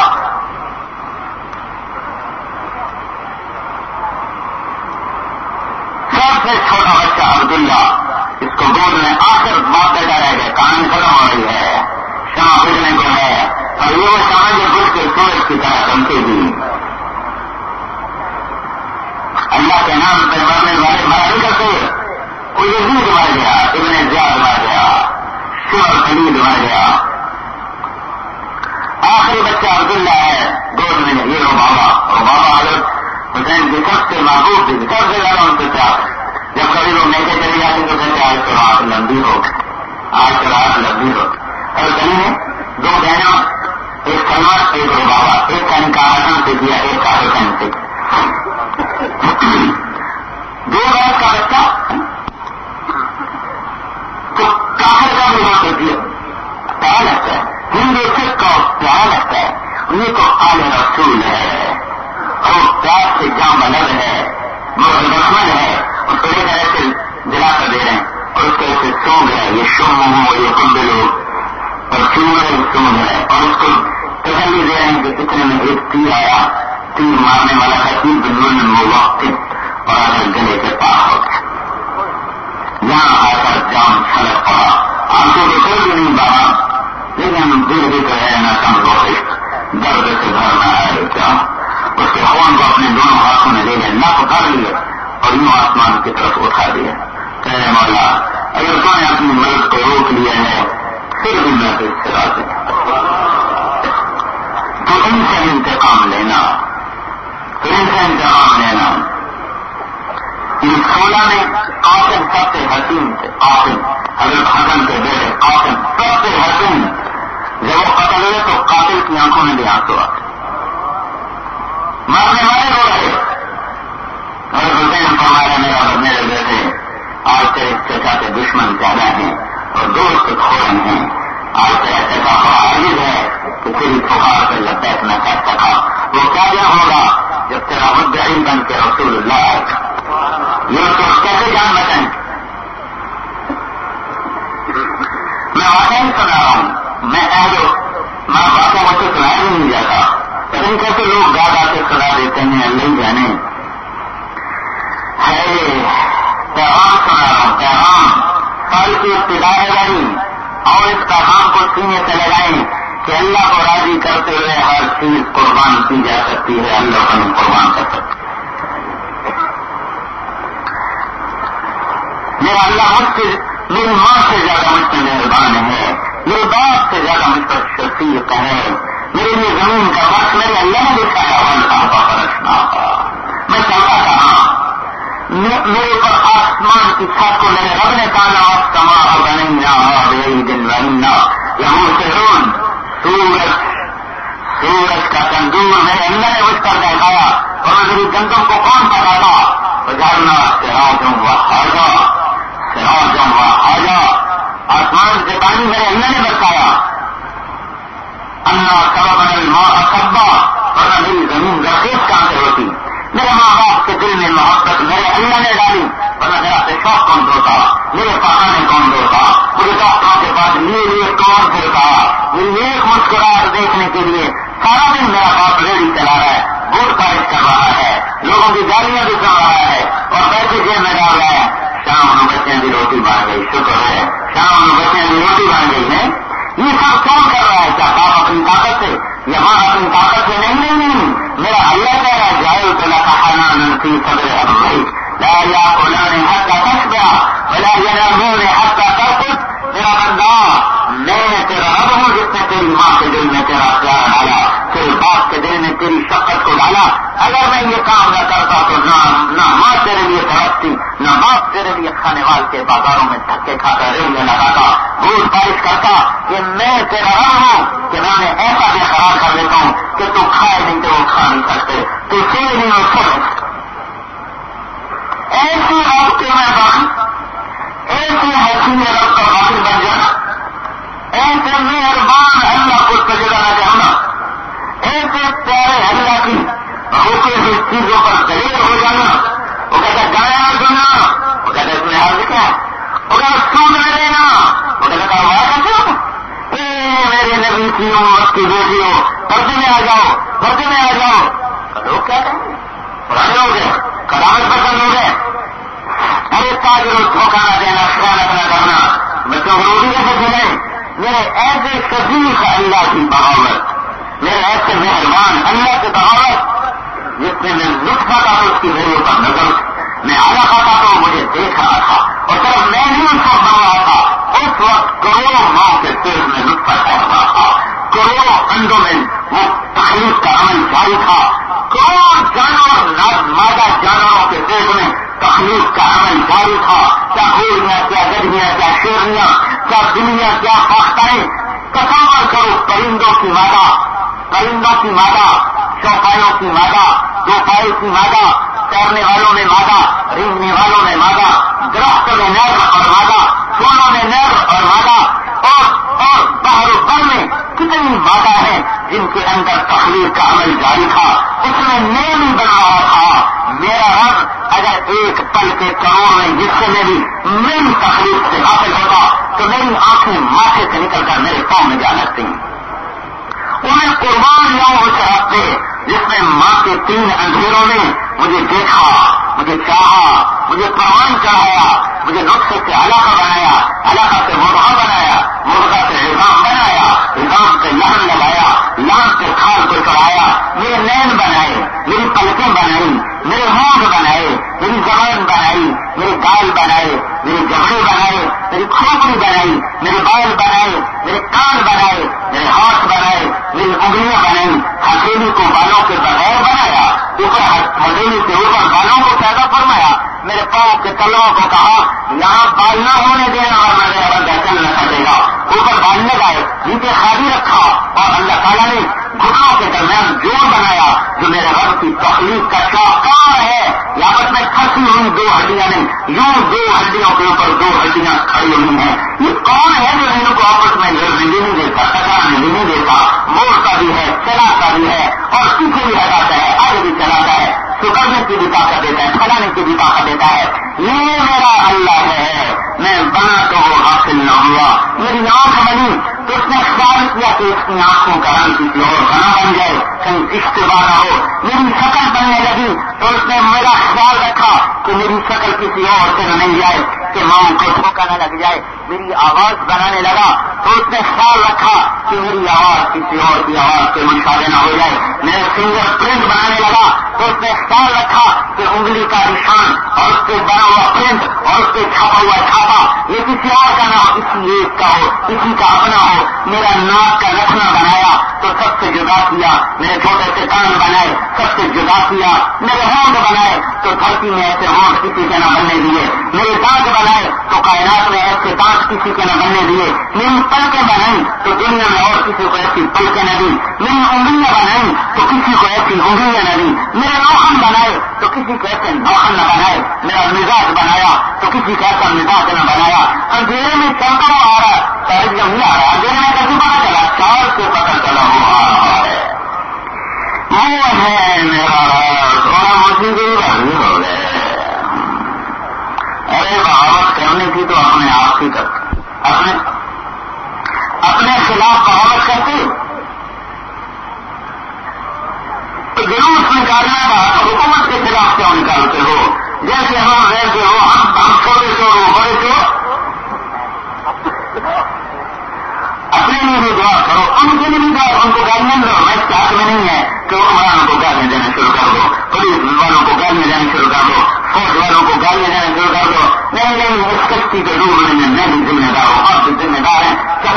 سب سے چھوٹا بچہ عبداللہ، اس کو گود میں آخر بات دیتا رہ گیا کہانی ختم ہو رہی ہے شام بجنے کو ہے۔ اور یہ وہ شام جو بج کے سورج کی طرح چمکے گی اللہ کے نام پہ مرنے والے مرا نہیں کرتے کوئی یزید مر گیا، ابن زیاد مر گیا شور خلید مر گیا۔ آخری بچہ عبداللہ ہے گود میں یہ رو بابا، اور بابا حضرت حسین کی سب سے محبوب تھی۔ سب سے زیادہ ان سے پیار۔ جب کبھی لوگ نیچے چلی جاتی تو کہتے، آج تو رات لمبی ہو۔ آج تو رات لمبی ہو۔ اور کہیں دو بہنوں ایک سلمان ایک رو بابا۔ ایک کا انکار سے کیا، ایک کا حسن سے۔ دو رات کا بچہ تو کافر کا بھی بہت ہوتی ہے جی۔ پیارا لگتا ہے۔ ہندو سکھ کا پیارا لگتا ہے۔ یہ تو آل رسول ہے۔ اور پیار سے جام الگ ہے۔ وہ دشمن ہے۔ اس کو طرح سے جلا کر دے رہے ہیں۔ اور اس کو ایسے سونگ ہے۔ یہ شوم ہو یہ خود لوگ اور چور سونگ ہے۔ اور اس کو تسلی دے رہے ہیں کہ اتنے میں ایک تیر آیا۔ تیر مارنے والا تھا تین دنوں میں وقت اور آ کر گلے کے پاس ہو گیا۔ یہاں آ کر جام چھلک پڑا۔ آپ کو تو کوئی بھی نہیں بنا لیکن دل بھی تو ہے نہ کم لوگ درد سے گھر میں آئے کیا اس کے خون کو اپنے دونوں ہاتھوں میں لے لیا نہ پکڑ لیا اور یوں آسمان کی طرف اٹھا دیا۔ کہ مولا، اگر تو نے اپنی مدد کو روک لیا ہے، پھر بھی میں تو اس سے راضی تو ان سے انتقام لینا تو ان سے انتقام لینا ان سولہ میں قاسم سب سے حسین تھے قاسم حضرت حسن کے بیٹے قاسم سب سے حسین جب وہ قتل ہوئے تو قاتل کی آنکھوں میں بھی آنسو آتے مارنے والے ہو رہے اور حسین فرمایا، میرا اور میرے بیٹے، آج تیرے چچا کے دشمن زیادہ ہیں اور دوست کھوڑے ہیں۔ آج تیرا چچا عاجز ہے کہ تیری پکار پہ لبیک نہ کر سکا۔ وہ کیا ہوگا؟ جب تیرا مدعی بن کے رسول اللہ۔ آئے گا یہ تو کیسے جان بتائیں میں واقعی سنا رہا ہوں۔ میں اہل میں باتوں مجھ سے سنایا بھی نہیں جاتا لیکن کیسے لوگ گا گا کے سنا دیتے ہیں اللہ جانے۔ ہے پیغام سنا رہا ہوں، پیغام۔ سال کی ابتدا ہے بھائی اور اس پیغام کو سینے سے لگائیں۔ کہ اللہ کو راضی کرتے ہوئے ہر چیز قربان کی جا سکتی ہے، اللہ کو قربان کر سکتے میرا اللہ مجھ سے میری ماں سے زیادہ مجھ پر مہربان ہے، میرے باپ سے زیادہ مجھ پر شفیق ہے۔ میرے لیے زمین کا وقت، میرے اللہ نے دکھایا ون کا رکھنا میں چاہتا تھا میرے اوپر آسمان کی چھت کو میرے رب نے کہا اور بننا اور دن بننا یہاں سے رون۔ سورج سورج کا تندور میرے اللہ نے مجھ پر دکھایا اور میری گندم کو کون پکاتا بجارنا سراجوں و حاجا سراجوں و حاجا آسمان سے پانی میرے اللہ نے بتایا اللہ سبب ماں سبا اور میری زمین رقیب کہاں سے ہوتی؟ میرے ماں باپ کے دل میں محبت میرے اللہ نے ڈالی۔ ورنہ میرا پیشاب کون دھوتا میرے پکانے کون دھوتا مجھے ڈاکٹروں کے پاس لیے لیے کون پھرتا یہ ایک مسکراہٹ بیچنے کے لیے سارا دن میرا باپ ریڑھی چلا رہا ہے بوٹ پارش کر رہا ہے، لوگوں کی گالیاں بھی کر رہا ہے اور پیسے جیب میں ڈال رہا ہے۔ شام بچوں کی روٹی بن گئی، شکر ہے۔ شام بچوں کی روٹی بن گئی ہے یہ سب کون کر رہا ہے؟ کیا باپ اپنی طاقت سے؟ یہاں اپنی طاقت سے نہیں نہیں نہیں میرا اللہ کہہ رہا ہے جائے تو لگا کھانا ننسی صدر اب بھائی لا یا کو لانے حق کا کس گیا بلا یہ منہ نے حق کا کر کچھ میرا بندہ میں تیرا رب ہوں جس نے تیری ماں کے دل میں تیرا پیار ڈالا تیرے باپ کے دل میں تیری شکت کو ڈالا اگر میں یہ کام نہ کرتا تو نہ ماں تیرے لیے ترقتی نہ باپ تیرے لیے کھانے وال کے بازاروں میں دھکے کھا کر میں لگاتا بھول بارش کرتا کہ میں تیرا رہا ہوں، کہ میں نے ایسا بھی خراب کر دیتا ہوں کہ تو کھائے نہیں تو وہ کھا نہیں سکتے۔ تو سیل نہیں اور سمجھ ایسی رب کے میں بن ایسی حسین رب کا باقی بن جانا ایسے مہربان اللہ کو تجربہ نہ کرنا ایسے پیارے اللہ کی روکے ہوئی چیزوں پر دلیل ہو جانا وہ کہتا گایا سنا وہ کہتا اس میں حال کیا وہ کہتا سن نہ لینا وہ کہتا ہوا کیوں میرے نبی کی امت کی بیٹیوں پردے میں آ جاؤ پردے میں آ جاؤ لوگ کیا کہیں گے؟ پرانے ہو گئے کدامت پسند ہو گئے۔ ارے تاجر دھوکہ نہ دینا خیالت نہ کرنا بچوں کو روٹی کیسے کھلائیں میرے ایسے صدیق اللہ کی بغاوت میرے ایسے مہربان اللہ کی بغاوت۔ جس میں میں لطف تھا اس کی میرے اوپر نظر۔ میں آگا تھا تو مجھے دیکھ رہا تھا اور صرف میں ہی اس وقت بن رہا تھا اس وقت کروڑوں ماں کے پیٹ میں لطف تھا۔ کروڑوں انڈوں میں وہ تخلیق کا عمل جاری تھا۔ کروڑ جانور مادہ جانوروں کے پیٹ میں تخلیق کا عمل جاری تھا۔ کیا گوڑیاں کیا گڈیاں کیا شیرنیاں، کیا دنیا، کیا پاختائیں تصور کرو، پرندوں کی مادہ، پرندوں کی مادہ چوپایوں کی مادہ دو پائی کی مادہ، تیرنے والوں میں مادہ، رینگنے والوں میں مادہ درخت میں نر اور مادہ پھولوں میں نر اور مادہ اور اور باہر بر میں کتنی مادہ ہے، جن کے اندر تخلیق کا عمل جاری تھا، اس میں نیم بن رہا تھا۔ میرا رب اگر ایک پل کے کروڑ میں حصے میں بھی میری تخلیق سے حاصل ہوتا، تو میری آنکھیں ماتھے سے نکل کر میرے پاؤں میں جا لگتی انہیں قربان لاؤ اس راستے جس میں ماں کے تین اندھیروں نے مجھے دیکھا، مجھے چاہا، مجھے پروان چڑھایا، مجھے نقصے سے علاقہ بنایا، علاقہ سے مرغا بنایا مرغا سے نظام بنایا، نظام سے لہن لگایا لہن سے کھال کو چڑھایا، میرے نین بنائے، میری پلکیں بنائی، میرے ہونگ بنائے، میری زبان بنائی، میرے گال بنائے، میرے جبڑے بنائے، میری کھوپڑی بنائی، میرے بال بنائے، میرے کان بنائے میرے ہاتھ بنائے میری انگلیاں بنائی ہتھیلی کو بالوں کے بغیر بنایا اوپر ہتھیلی کے اوپر بالوں کو پیدا فرمایا، میرے پاؤں کے تلوں کو کہا، یہاں بال نہ ہونے دینا اور میں دہشن نہ کر دے گا۔ اوپر بال لگائے نیچے خالی رکھا اور اللہ تعالیٰ نے گھٹنوں کے درمیان جوڑ بنایا، جو میرے رب کی تخلیق کا شاہکار ہے۔ یہاں میں پھنسی ہوئی دو ہڈیاں نہیں یوں دو ہڈیوں کے اوپر دو ہڈیاں کھڑی ہوئی ہیں۔ یہ کون ہے جو ان کو آپس میں لڑنے نہیں دیتا، ٹکرانے نہیں دیتا؟ موڑتا بھی ہے، چلاتا بھی ہے اور پیچھے بھی ہٹاتا ہے، آگے بھی چلاتا ہے۔ سکڑنے کی بھی طاقت دیتا ہے پھلانے کی بھی طاقت دیتا ہے۔ یہ میرا اللہ ہے، میں بنا تو وہ حاصل نہ ہوا۔ میری آنکھ بنی، تو اس نے خیال کیا کہ اس کی آنکھوں کا رنگ کسی اور بنا بن جائے، کہیں اشتباہ نہ ہو۔ میری شکل بننے لگی، تو اس نے میرا خیال رکھا کہ میری شکل کسی اور سے نہ مل جائے، کہ ماں کو دھوکہ نہ لگ جائے۔ میری آواز بنانے لگا تو اس نے خیال رکھا کہ میری آواز کسی اور کی آواز سے مشابہ نہ ہو جائے۔ میرے فنگر پرنٹ بنانے لگا تو اس نے خیال رکھا کہ انگلی کا نشان اور اس پہ بنا ہوا پرنٹ اور اس پہ چھاپا ہوا چھاپا، یہ کسی اور کا نہ ہو کسی ایک کا ہو کسی کا اپنا ہو۔ میرا ناک کا رکھنا بنایا تو سب سے جدا کیا۔ میرے چھوٹے سے کان بنائے، سب سے جدا کیا۔ میرے ہونٹ بنائے تو دھرتی میں ایسے ہونٹ کسی کے نہ بننے دیے۔ میرے دانت بنائے تو کائنات میں ایسے دانت کسی کے نہ بننے دیے۔ میری پلکیں بنائی تو دنیا میں اور کسی کو ایسی پلکیں نہ دی میری انگلیاں بنائی تو کسی کو ایسی انگلیاں نہ دی میرے نوخن بنائے تو کسی کو ایسے نوخن نہ بنائے، میرا مزاج بنایا تو کسی کا ایسا مزاج نہ بنایا۔ اندھیرے میں چلتا آ رہا سہج نہیں آ رہا، اندھیرے میں کیسے پتا چلا، چار کو پتہ چلا ہوا آ رہا ہے۔ وہ ہے میرا تھوڑا مصیبت ہو گئے۔ ارے بغاوت کرنے کی تو اپنے آپ ہی کرتے اپنے اپنے خلاف بغاوت کرتے تو جلوس نکالنا بات حکومت کے خلاف کیا نکالتے ہو؟ جیسے ہم ویسے ہو، ہم ہم چھوڑے سے ہو بڑے سے ہو اپنے لیے بھی دعا کرو۔ ان کے لیے بھی دعا ان کو گالیاں کرو میں چاہ میں نہیں ہے کہ حکمرانوں کو گاڑی دینا شروع کر دو۔ پولیس والوں کو گالیاں دینا شروع کر دو۔ فوج والوں کو گالیاں دینا شروع کر دو۔ نہیں نہیں، اس کشتی کے روپ میں میں بھی ذمہ دار ہوں۔ آپ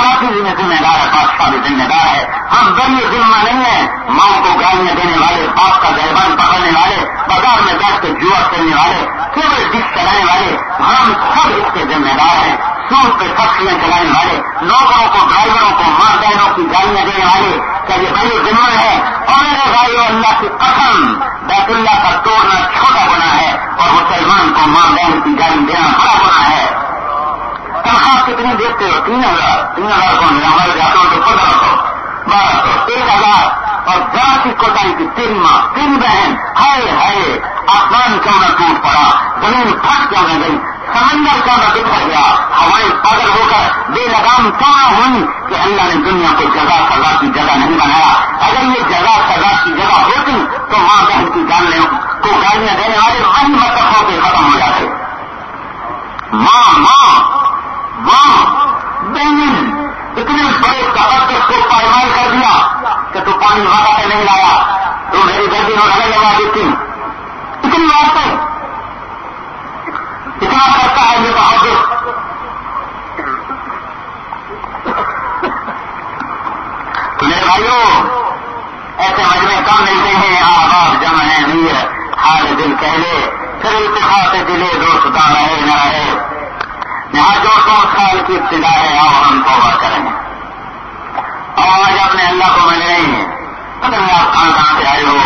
بھی ذمہ دار ذمہ دار ہے بادشاہ بھی ذمہ دار ہے۔ ہم بڑی ذمہ نہیں ہے ماں کو گالیاں دینے والے، باپ کا گربان پکڑنے والے، بازار میں بیٹھ کے جوا کرنے والے، کیبل ڈش چلانے والے، ہم سب اس کے ذمہ دار ہیں۔ سوٹ پہ فخریاں چلانے والے، نوکروں کو، ڈرائیوروں کو، ماں بہنوں کی گالیاں دینے والے۔ کہ یہ بڑی ذمہ ہے اور میرے بھائی اللہ کی قسم، بیت اللہ کا توڑنا چھوٹا بنا ہے اور مسلمان کو ماں بہن کی گالی دینا بڑا بنا ہے۔ تنخواہ کتنی دیتے ہو تین ہزار تین ہزار کو ہمارے جاتا ہوں تو پندرہ سو بارہ سو ایک ہزار۔ اور ذرا سی کوٹائی کی تیری ماں، تیری بہن، ہائے ہائے، آسمان کیوں نہ ٹوٹ پڑا، زمین پھٹ کیوں نہ گئی، سمندر کا نہ بکھر گیا ہوائی پاگل ہو کر بے لگام کیوں نہ ہوئی کہ اللہ نے دنیا کو جگہ سزا کی جگہ نہیں بنایا۔ اگر یہ جگہ سزا کی جگہ ہوتی تو ماں بہن کی جاننے کو گاڑیاں دینے والے من متف ہو کے ختم ہو جاتے۔ ماں ماں۔ ماں بہن اتنے بڑے تحقیق کو پائمال کر دیا کہ تو پانی ماتا سے نہیں لایا۔ تو میری گردی میں رہنے لگا دیتی اتنی بات اتنا کرتا ہے یہ بہت تو میرے بھائیوں ایسے مجمے کم ملتے ہیں آباد جمع ہے، نہیں حال دل کہلے پھر اتفاق دلے دوست رہے، نہ رہے۔ یہاں جو سو سال کی ابتدا ہے آؤ ہم توبہ کریں اور آج اپنے اللہ کو مل رہے ہیں۔ پتہ نہیں آپ کہاں کہاں سے آئے ہو،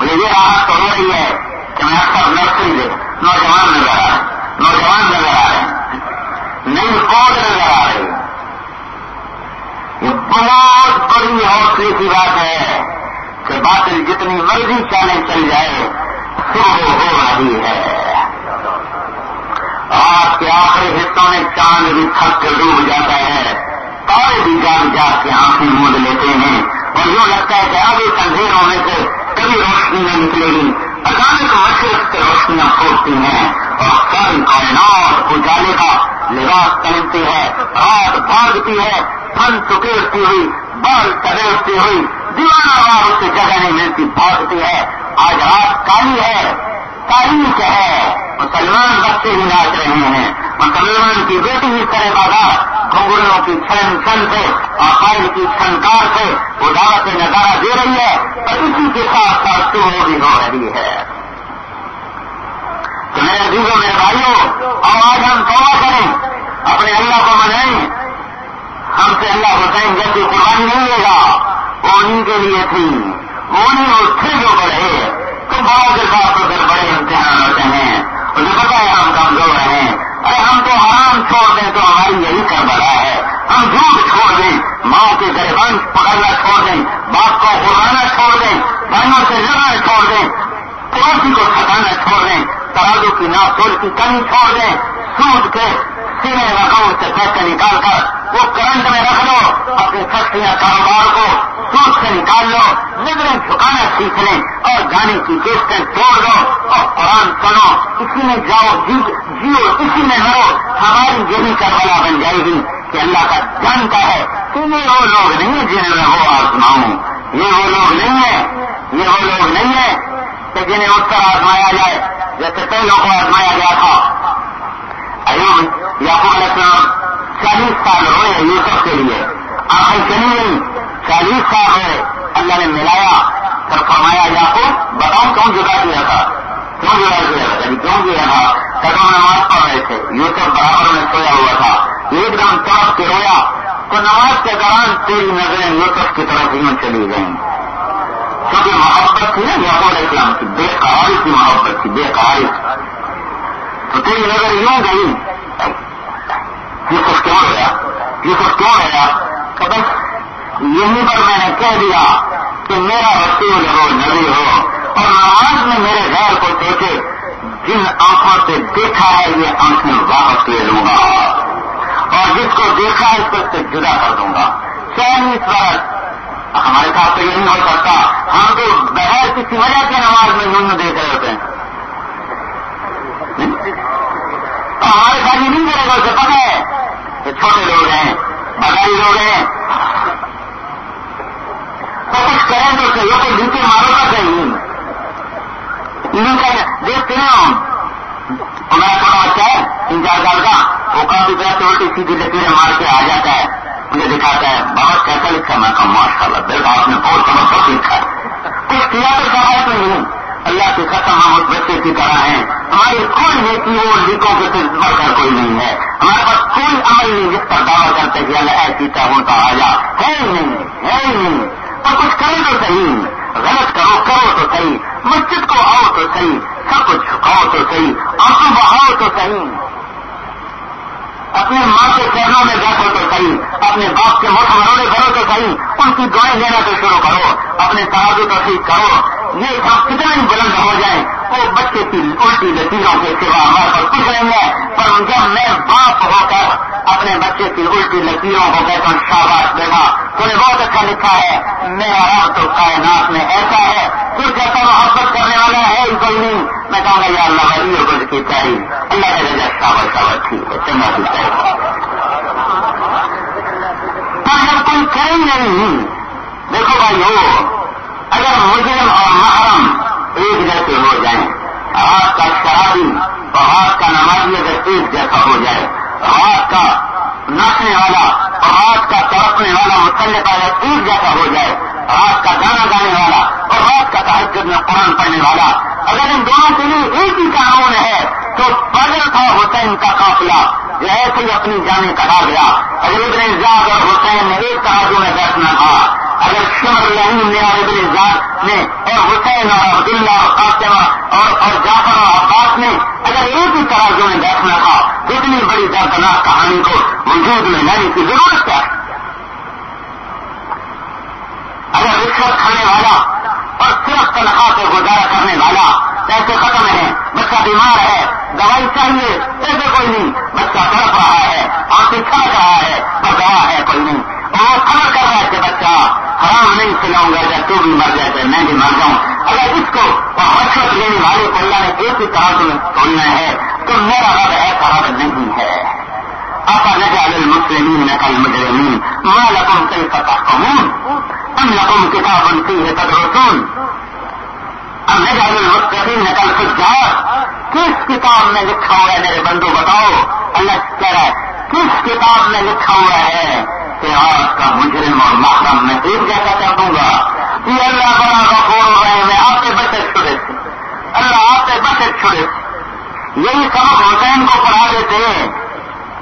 مجھے یہ راحت تو ہو رہی ہے کہ میں اکثر نرسری دے، نوجوان نظر آ رہے نوجوان نظر آ رہے ہیں۔ نئی فوج نظر آ رہی یہ بہت بڑی حوصلے کی بات ہے کہ باطل جتنی مرضی چالیں چل جائے صبح ہو رہی ہے۔ آپ کے آخری حصوں میں چاند بھی تھک کے ڈوب جاتا ہے۔ سارے بھی جان جا کے آنکھیں مونڈ لیتے ہیں۔ اور یوں لگتا ہے کہ آگے اندھیر ہونے سے کبھی روشنی نہ نکلے گی۔ اچانک مشرق سے روشنیاں پھوٹتی ہیں اور ساری کائنات اجالے کا لباس پہنتی ہے، رات بھاگتی ہے پھن سکیرتی ہوئی، بال سگیرتی ہوئی، دیوانہ بار اسے جگہ نہیں ملتی، بھاگتی ہے۔ آج رات کالی ہے، تاریخ ہے۔ مسلمان بچے ہی ناچ رہے ہیں۔ مسلمان کی بیٹی ہی کرے بازار گھنگڑوں کی چھن چھن سے آخائل کی چھنکار سے ادار سے نظارہ دے رہی ہے اور اسی کے ساتھ ساتھ صبح بھی ہو رہی ہے۔ تو میرے عزیزوں میرے بھائیوں اور آج ہم توبہ کریں، اپنے اللہ کو منائیں۔ ہم سے اللہ حسین جیسی قربانی نہیں لے گا، وہ انہیں کے لیے تھی۔ وہ نہیں وہ تھے جو بڑھے، تو بڑا کے ساتھ تو پھر بڑے امتحان ہوتے ہیں۔ مجھے پتا ہے ہم کمزور ہیں، ارے ہم تو آرام چھوڑ دیں تو ہماری یہی کر بڑا ہے۔ ہم جھوٹ چھوڑ دیں، ماں کے گربان پکڑنا چھوڑ دیں، باپ کو اڑانا چھوڑ دیں بہنوں سے لڑنا چھوڑ دیں، پڑوسی کو تھکانا چھوڑ دیں۔ ترازو کی ناپتول کی کمی چھوڑ دیں سوٹ کے سینے اکاؤنٹ سے پیسے نکال کر وہ کرنٹ میں رکھ لو اپنے فیکٹریاں کاروبار کو سوٹ سے نکال لو، نظریں جھکانا سیکھ لیں اور گانے کی کیسٹیں توڑ دو اور قرآن سنو اسی میں جاؤ جی، جیو، اسی میں مرو، ہماری یہی کربلا بن جائے گی کہ اللہ کا جانتا ہے کہ یہ وہ لوگ نہیں جنہیں میں وہ آزماؤں۔ یہ وہ لوگ نہیں ہیں، یہ وہ لوگ نہیں ہیں کہ جنہیں اس پر آزمایا جائے۔ جیسے پہلوں کو آزمایا گیا تھا ایوب یعقوب علیہ السلام چالیس سال ہوئے یوسف کے لیے آخر چلی گئی چالیس سال ہوئے اللہ نے ملایا پھر فرمایا یعقوب بتاؤں کیوں جدا کیا تھا کیوں جدا کیا تھا یعنی کیوں کیا تھا کدوں نماز پڑھ رہے تھے یوسف برابر میں سویا ہوا تھا ایک دم طرف کے رویا تو نماز کے دوران تیری نظریں یوسف کی طرف یوں چلی گئیں کیونکہ محبت تھی نا یعقوب علیہ السلام کی بے قراری کی محبت تھی بے قراری تو تیری نظر یوں گئی یوسف کیوں گیا؟ یوسف کیوں گیا؟ کہ بس یہیں پر میں نے کہہ دیا کہ میرا رسول ہو، نبی ہو، اور نماز میں میرے غیر کو دیکھے، جن آنکھوں سے دیکھا ہے، یہ آنکھیں واپس لے لوں گا۔ اور جس کو دیکھا ہے، اس کو سے جدا کر دوں گا۔ چالیس برس ہمارے ساتھ تو یہ نہیں ہو سکتا۔ ہم تو بغیر کسی وجہ کے نماز میں یوں دیکھ رہے ہوتے ہیں۔ ملے گا، اسے پتہ ہے یہ چھوٹے لوگ ہیں بڑائی لوگ ہیں۔ تو کچھ کریں تو صحیح کوئی نیچے مارو گا صحیح نیچے دیکھتے ہیں ہمارا تھوڑا بچہ ہے تین چار سال کا وہ کافی طرح سے الٹی سیدھی لکیریں مار کے آ جاتا ہے۔ مجھے دکھاتا ہے، بابا کیسا لکھا میں کہا ماشاء اللہ دل آپ نے بہت سمجھ لکھا ہے۔ کچھ کیا تو سوال تو نہیں۔ اللہ کے ختم ہم اس بچے کی طرح ہیں۔ ہماری کوئی نیکی وہ لکھوں کے بڑھ کر کوئی نہیں ہے۔ ہمارے پاس کوئی عمل نہیں جس پر دعویٰ کرتے کہ اللہ ایسی چاہوں کا آ جا۔ ہے ہی نہیں، ہے ہی نہیں۔ اور کچھ کریں تو صحیح۔ غلط کرو کرو تو صحیح۔ مسجد کو آؤ تو صحیح۔ سب کچھ چھپاؤ تو صحیح۔ آنسو بہاؤ تو صحیح۔ اپنے ماں کے چہروں میں بیٹھو تو صحیح اپنے باپ کے مٹھ مروڑے کرو تو صحیح ان کی دعائیں لینا تو شروع کرو، اپنے ترازو تصویر کرو۔ یہ سب کتنا ہی بلند ہو جائیں، وہ بچے کی الٹی لکیروں کے سوا ہمارے پر کچھ نہیں ہے۔ پر جب میں باپ ہو کر، اپنے بچے کی الٹی لکیروں کو کہتا ہوں شاباش بیٹا تو نے بہت اچھا لکھا ہے، میرا رب تو کائنات میں ایسا ہے پھر جیسا محبت کرنے والا ہے، ہی کوئی نہیں۔ میں کہوں گا، یا اللہ، ولی کی چاہیے اللہ کے رجا شابر شابر ٹھیک ہے چنگا چاہیے پر جب کوئی کریں نہیں دیکھو بھائی ہو، اگر مجرم اور محرم ایک جیسے ہو جائیں آپ کا شرابی اور آپ کا نمازی اگر ایک جیسا ہو جائے آپ کا ناچنے والا اور آپ کا تڑپنے والا مسلح اگر ایک جیسا ہو جائے آپ کا گانا گانے والا اور آپ کا تحجد میں قرآن پڑھنے والا۔ اگر ان دونوں کے لیے ایک ہی قانون ہے، تو بدل تھا حسین کا قافلہ جو ایسے ہی اپنی جانے کٹا گیا۔ اگر ابن زاد اور حسین نے ایک ترازو میں بیٹھنا تھا اگر شمر رحیم نے اور ابن زاد نے اور حسین اور عبداللہ اور قاسمہ اور اور جعفر اور عباس نے اگر ایک ہی ترازو میں بیٹھنا تھا اتنی بڑی دردناک کہانی کو وجود میں لانے کی ضرورت ہے۔ اگر رشوت کھانے والا اور صرف تنخواہ سے گزارا کرنے والا پیسے ختم ہیں، بچہ بیمار ہے، دوائی چاہیے ایسے کوئی نہیں، بچہ تڑپ رہا ہے، آنکھیں چھڑک رہا ہے اور دوا ہے، کوئی نہیں۔ اور وہ خبر کر رہا ہے کہ بچہ، حرام نہیں کھلاؤں گا جب تو بھی مر جائے چاہے میں بھی مر جاؤں۔ اگر اس کو اور رشوت لینے والے کو اللہ نے ایک ہی طرح میں سننا ہے، تو میرا رب ایسا رب نہیں ہے آپ نجعل المسلمین نقل مجرمین ما لکم کیف تحکمون ام لکم کتاب فیہ تدرسون ام نجعل المتقین نقل فجار کس کتاب میں لکھا ہوا ہے میرے بندو بتاؤ؟ اللہ کہہ رہا ہے، کس کتاب میں لکھا ہوا ہے؟ کہ آپ کا مجرم اور محرم میں ایک جیسا کر دوں گا۔ یہ اللہ بڑا غفور رہے میں آپ کے بچے چھڑے اللہ آپ کے بچے چھڑے یہی سبق حسین کو پڑھا دیتے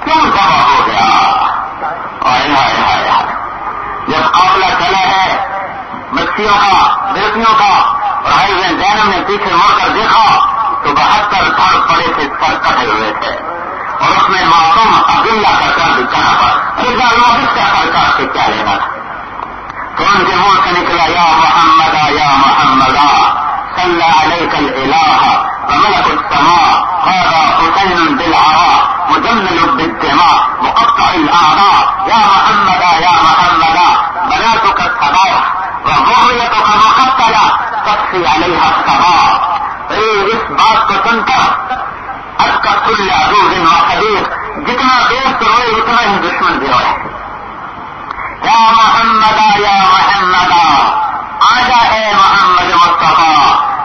کیوں جمع ہو گیا؟ آئے ہائے ہائے جب قابلہ چلا ہے، بچیوں کا، بیٹیوں کا، اور ہائی وے زینب نے پیچھے مڑ کر دیکھا، تو بہتر سال پڑے تھے، سر کٹے ہوئے تھے۔ اور اس میں معصوم عبداللہ کا سر دکھانا پڑا پھر لوگ اس کا سرکار سے کیا لینا؟ تو ان کے منہ سے نکلا؟ یا محمد یا محمد۔ صلی علیہ الہ وملک السماء، هذا حسين بالعراء۔ مجمل بالدماء مقطع الاعضاء يا محمد يا محمد، بناتك السماء وذريتك مقتلة تكفي عليها السماء اے اس بات کو سن کر اب کا کل عروج و حدیث جتنا دوست روئے اتنا ہی دشمن بھی روئے یا محمد یا محمد آجا اے محمد مصطفیٰ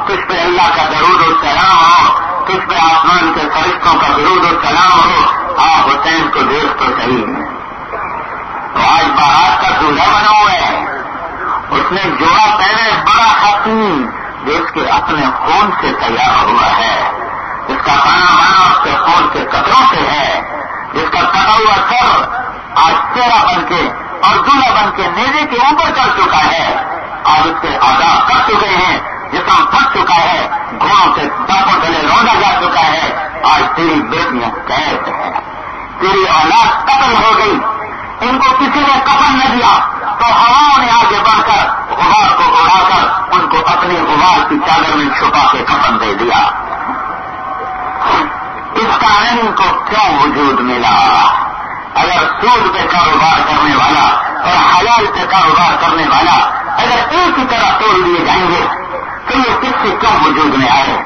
تجھ پہ اللہ کا درود و سلام ہو تجھ پہ آسمان کے فرشتوں کا درود و سلام ہو آپ حسین کو دیکھ تو آج بارات کا دولہا بنا ہوا ہے۔ اس نے جوڑا پہنے بڑا حسین جو اس کے اپنے خون سے تیار ہوا ہے۔ جس کا کھانا بانا اس کے خون کے قطروں سے ہے۔ جس کا کٹا ہوا سر آج چہرہ بن کے اور دولہا بن کے نیزے کے اوپر چڑھ چکا ہے۔ آج اس کے آزاد کر چکے ہیں۔ جسم پھٹ چکا ہے۔ گھوڑوں کے دانتوں تلے روندا جا چکا ہے۔ آج تیری بیٹیاں قید ہے تیری اولاد قتل ہو گئی، ان کو کسی نے کفن نہ دیا، تو ہواؤں نے آگے بڑھ کر غبار کو اڑا کر ان کو اپنے غبار کی چادر میں چھپا کے کفن دے دیا۔ اس کارن کو کیوں وجود ملا؟ اگر سود پہ کاروبار کرنے والا اور حلال پہ کاروبار کرنے والا اگر ایک ہی طرح توڑ لیے جائیں گے، تو یہ کس سے کیوں وجود میں آئے؟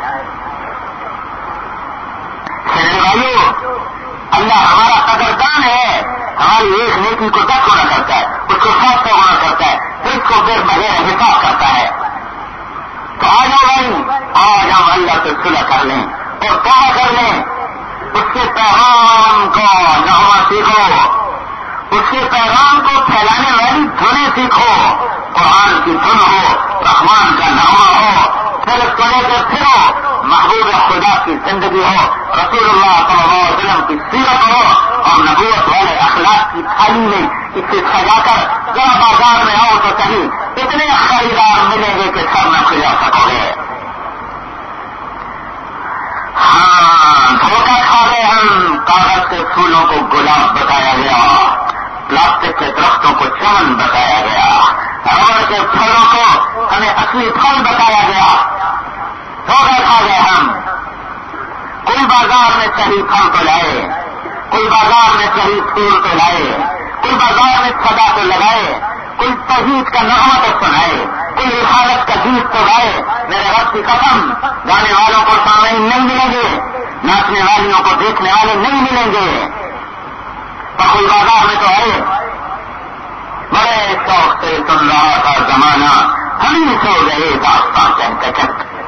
بھائیو اللہ ہمارا قدردان ہے، ہماری ایک نیتی کو دس ہونا کرتا ہے، اس کو سب سو ہونا کرتا ہے اس کو پھر بغیر حساب کرتا ہے۔ تو آ جاؤ بھائی آج ہم اللہ سے سلا کر لیں۔ اور کیا کر لیں۔ اس کے پیغام کو نہوا سیکھو۔ اس کے پیغام کو پھیلانے والی دھنیں سیکھو۔ قرآن کی دھن کی ہو رسول اللہ صلی اللہ علیہ وسلم کی سیرت ہو اور نبوت والے اخلاق کی تھالی میں اسے سجا کر ذرا بازار میں آؤ تو صحیح اتنے خریدار ملیں گے کہ سب نہ کھجا سکو گے۔ ہاں دھوکہ کھا گئے ہم، کاغذ کے پھولوں کو گلاب بتایا گیا، پلاسٹک کے درختوں کو چمن بتایا گیا، ربڑ کے پھلوں کو ہمیں اصلی پھل بتایا گیا۔ دھوکہ کھا گئے ہم۔ کوئی بازار میں صحیح پھل تو لائے، کوئی بازار میں صحیح پھول تو لائے، کوئی بازار میں سدا تو لگائے، کوئی تحید کا نغمہ تو سنائے، کوئی حفاظت کا گیت تو گائے، میرے رب کی قسم گانے والوں کو سامنے نہیں ملیں گے، ناچنے والیوں کو دیکھنے والے نہیں ملیں گے۔ کوئی بازار میں تو آئے۔ بڑے شوق سے سن رہا تھا زمانہ ہم ہی سو گئے داستان کہتے کہتے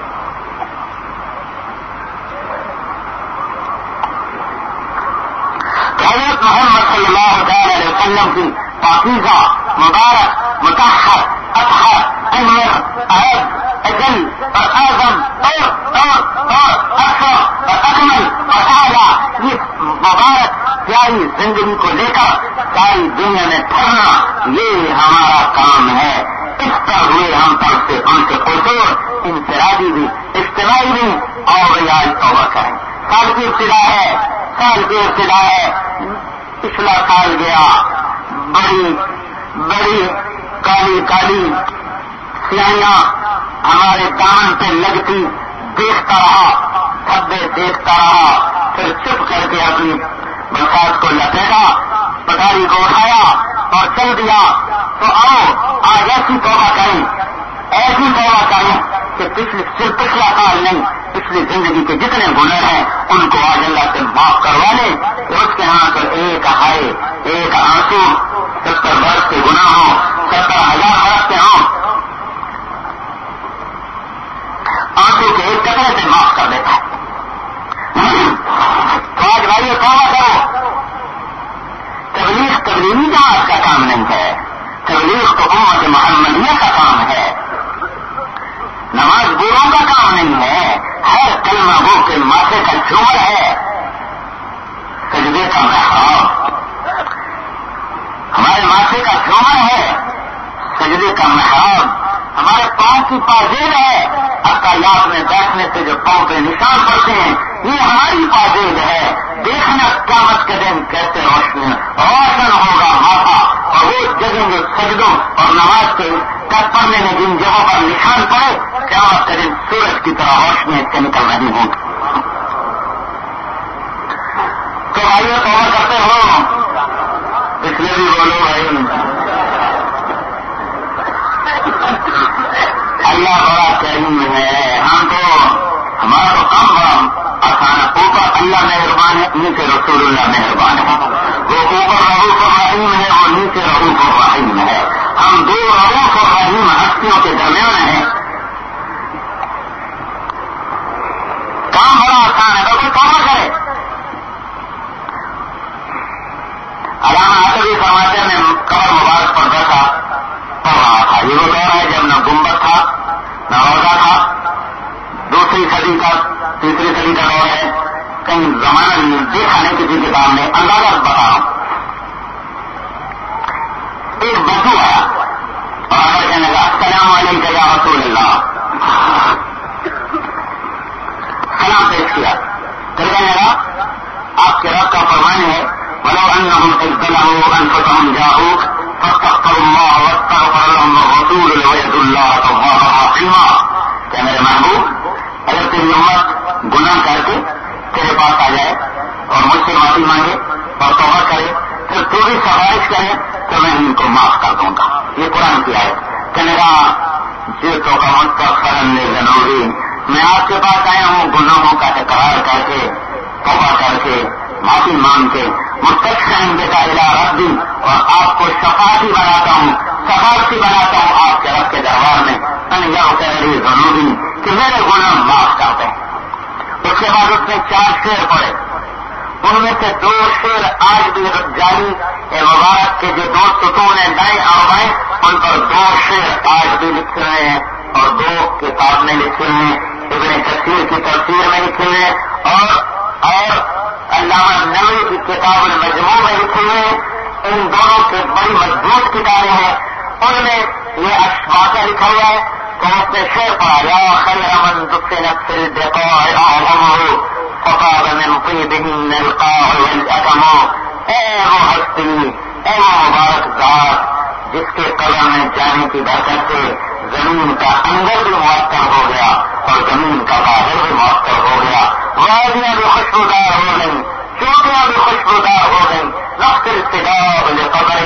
حضرت محمد صلی اللہ علیہ وسلم کی پاکیزہ مبارک متحر اطہر انور عید اجل اور اعظم اور اور اور اکثر اور اکمل اور اعلیٰ، یہ مبارک، پیاری زندگی کو لے کر ساری دنیا میں پھرنا، یہ ہمارا کام ہے۔ اس پر ہوئے ہم پر سے ان سے قصور، انفرادی بھی، اجتماعی بھی، اور ریاض توبہ کریں۔ سال کی ابتدا ہے، سال کی ابتدا ہے۔ پچھلا سال گیا۔ بڑی بڑی کالی کالی سیاحیاں ہمارے دامن پہ لگتی، دیکھتا رہا دھبے دیکھتا رہا۔ پھر چپ کر کے اپنی برسات کو لپیٹا، پٹاری کو اٹھایا اور چل دیا۔ تو آؤ، آج ایسی توبہ کریں، ایسی توبہ کریں کہ پچھلے صرف پچھلا سال نہیں پچھلی زندگی کے جتنے گنر ہیں، ان کو آج اللہ سے معاف کروا لیں اس کے ہاں تو ایک ہائے ایک آنسو، ستر برس کے گنا ہو ستر ہزار برس کے ہوں۔ آنسو کے ایک کپڑے سے معاف کر دیتا ہے۔ آج بھائی توبہ کرو۔ تبلیغ تبلیغی جماعت کا کام نہیں ہے۔ تبلیغ تو امت محمدیہ کا کام ہے۔ نماز گوروں کا کام نہیں ہے۔ ہر کلمہ وہ کے ماتھے کا جھومر ہے۔ سجدے کا محراب ہمارے ماتھے کا جھومر ہے۔ سجدے کا محراب ہمارے پاؤں کی پازیب ہے۔ اکالیات میں بیٹھنے سے جو پاؤں پہ نشان پڑتے ہیں، یہ ہماری پازیب ہے۔ دیکھنا قیامت کے دن کیسے روشنی روشن ہوگا ماتھا اور وہ جگہیں جو سجدوں اور نماز کے کر پڑنے میں جن جگہوں پر نشان پڑے، قیامت کے دن سورج کی طرح روشنی سے نکل رہی ہوں۔ تو بھائیو کور کرتے ہو۔ پچھلے بھی بولو بھائی۔ اللہ بڑا کریم ہے۔ ہم تو ہمارا تو کام بڑا آسان اوپر اللہ مہربان ہے، نیچے رسول اللہ مہربان ہے۔ وہ اوپر رہو کو رحیم ہے اور نیچے رہو کو رحیم ہے۔ ہم دو رہو کو رحیم ہستیوں کے درمیان ہیں۔ کام بڑا آسان ہے تو کوئی کام کرے علامہ بھی فرماتے میں کمر مبارک پر بیٹھا پڑھ رہا تھا۔ یہ وہ دور ہے جب نہ گنبد تھا، نہ روزہ تھا۔ دوسری صدی کا، تیسری صدی کا دور ہے۔ کہیں زمانہ دیکھا نہیں کسی کتاب میں، اندازہ بتا رہا ہوں ایک بدو آیا اور اگر کہنے لگا السلام علیکم یا رسول اللہ سلام پیش کیا پھر کہنے لگا آپ کے رب کا فرمان ہے ولو انهم اجتنبوا انفسهم جاءوك، فاستغفروا الله واستغفر لهم الرسول لوجدوا الله توابا رحيما. کہ میرے محبوب، اگر تیری امت گناہ کر کے تیرے پاس آ جائے اور مجھ سے معافی مانگے اور توبہ کرے، پھر تو بھی سفارش کرے تو میں ان کو معاف کر دوں گا۔ یہ قرآن کی آئے کہ میرا جی تو کا مستقفرن جنوبی میں آپ کے پاس آیا ہوں، گناہوں کا اقرار کر کے، توبہ کر کے معافی مانگ کے مستقین بیٹا علا ربی اور آپ کو شفاتی بناتا ہوں۔ سفارتی بناتا ہوں آپ کے رب کے دربار میں۔ انجا کہہ ضروری کہ میرے گناہ معاف کر دیں۔ اس کے بعد اس نے چار شیر پڑے ان میں سے دو شیر آج بھی جاری مبارک کے جو دو ستون ہیں دائیں اور بائیں ان پر دو شیر آج بھی لکھے ہوئے ہیں اور دو کتاب میں لکھے ہوئے ہیں۔ ابن کثیر کی تفسیر میں لکھے ہوئے ہیں اور اور علامہ نوی کی کتاب المجموع میں لکھے ہوئے ہیں ان دونوں کی بڑی مضبوط کتابیں ہیں۔ ان میں یہ اشفاقہ لکھا ہوا ہے تو اس نے شیر پڑا یا خیر امن دکھ نقصل دیکھو فقاد من طيبهن القاع والأكم اے وہ ہستی اے وہ مبارک ذات جس کے قدم میں جانے کی برکت سے زمین کا اندر بھی معطر ہو گیا اور زمین کا باہر بھی معطر ہو گیا۔ وادیاں بھی خوشبودار ہو گئی چوٹیاں بھی خوشبودار ہو گئی وقت استدار قبر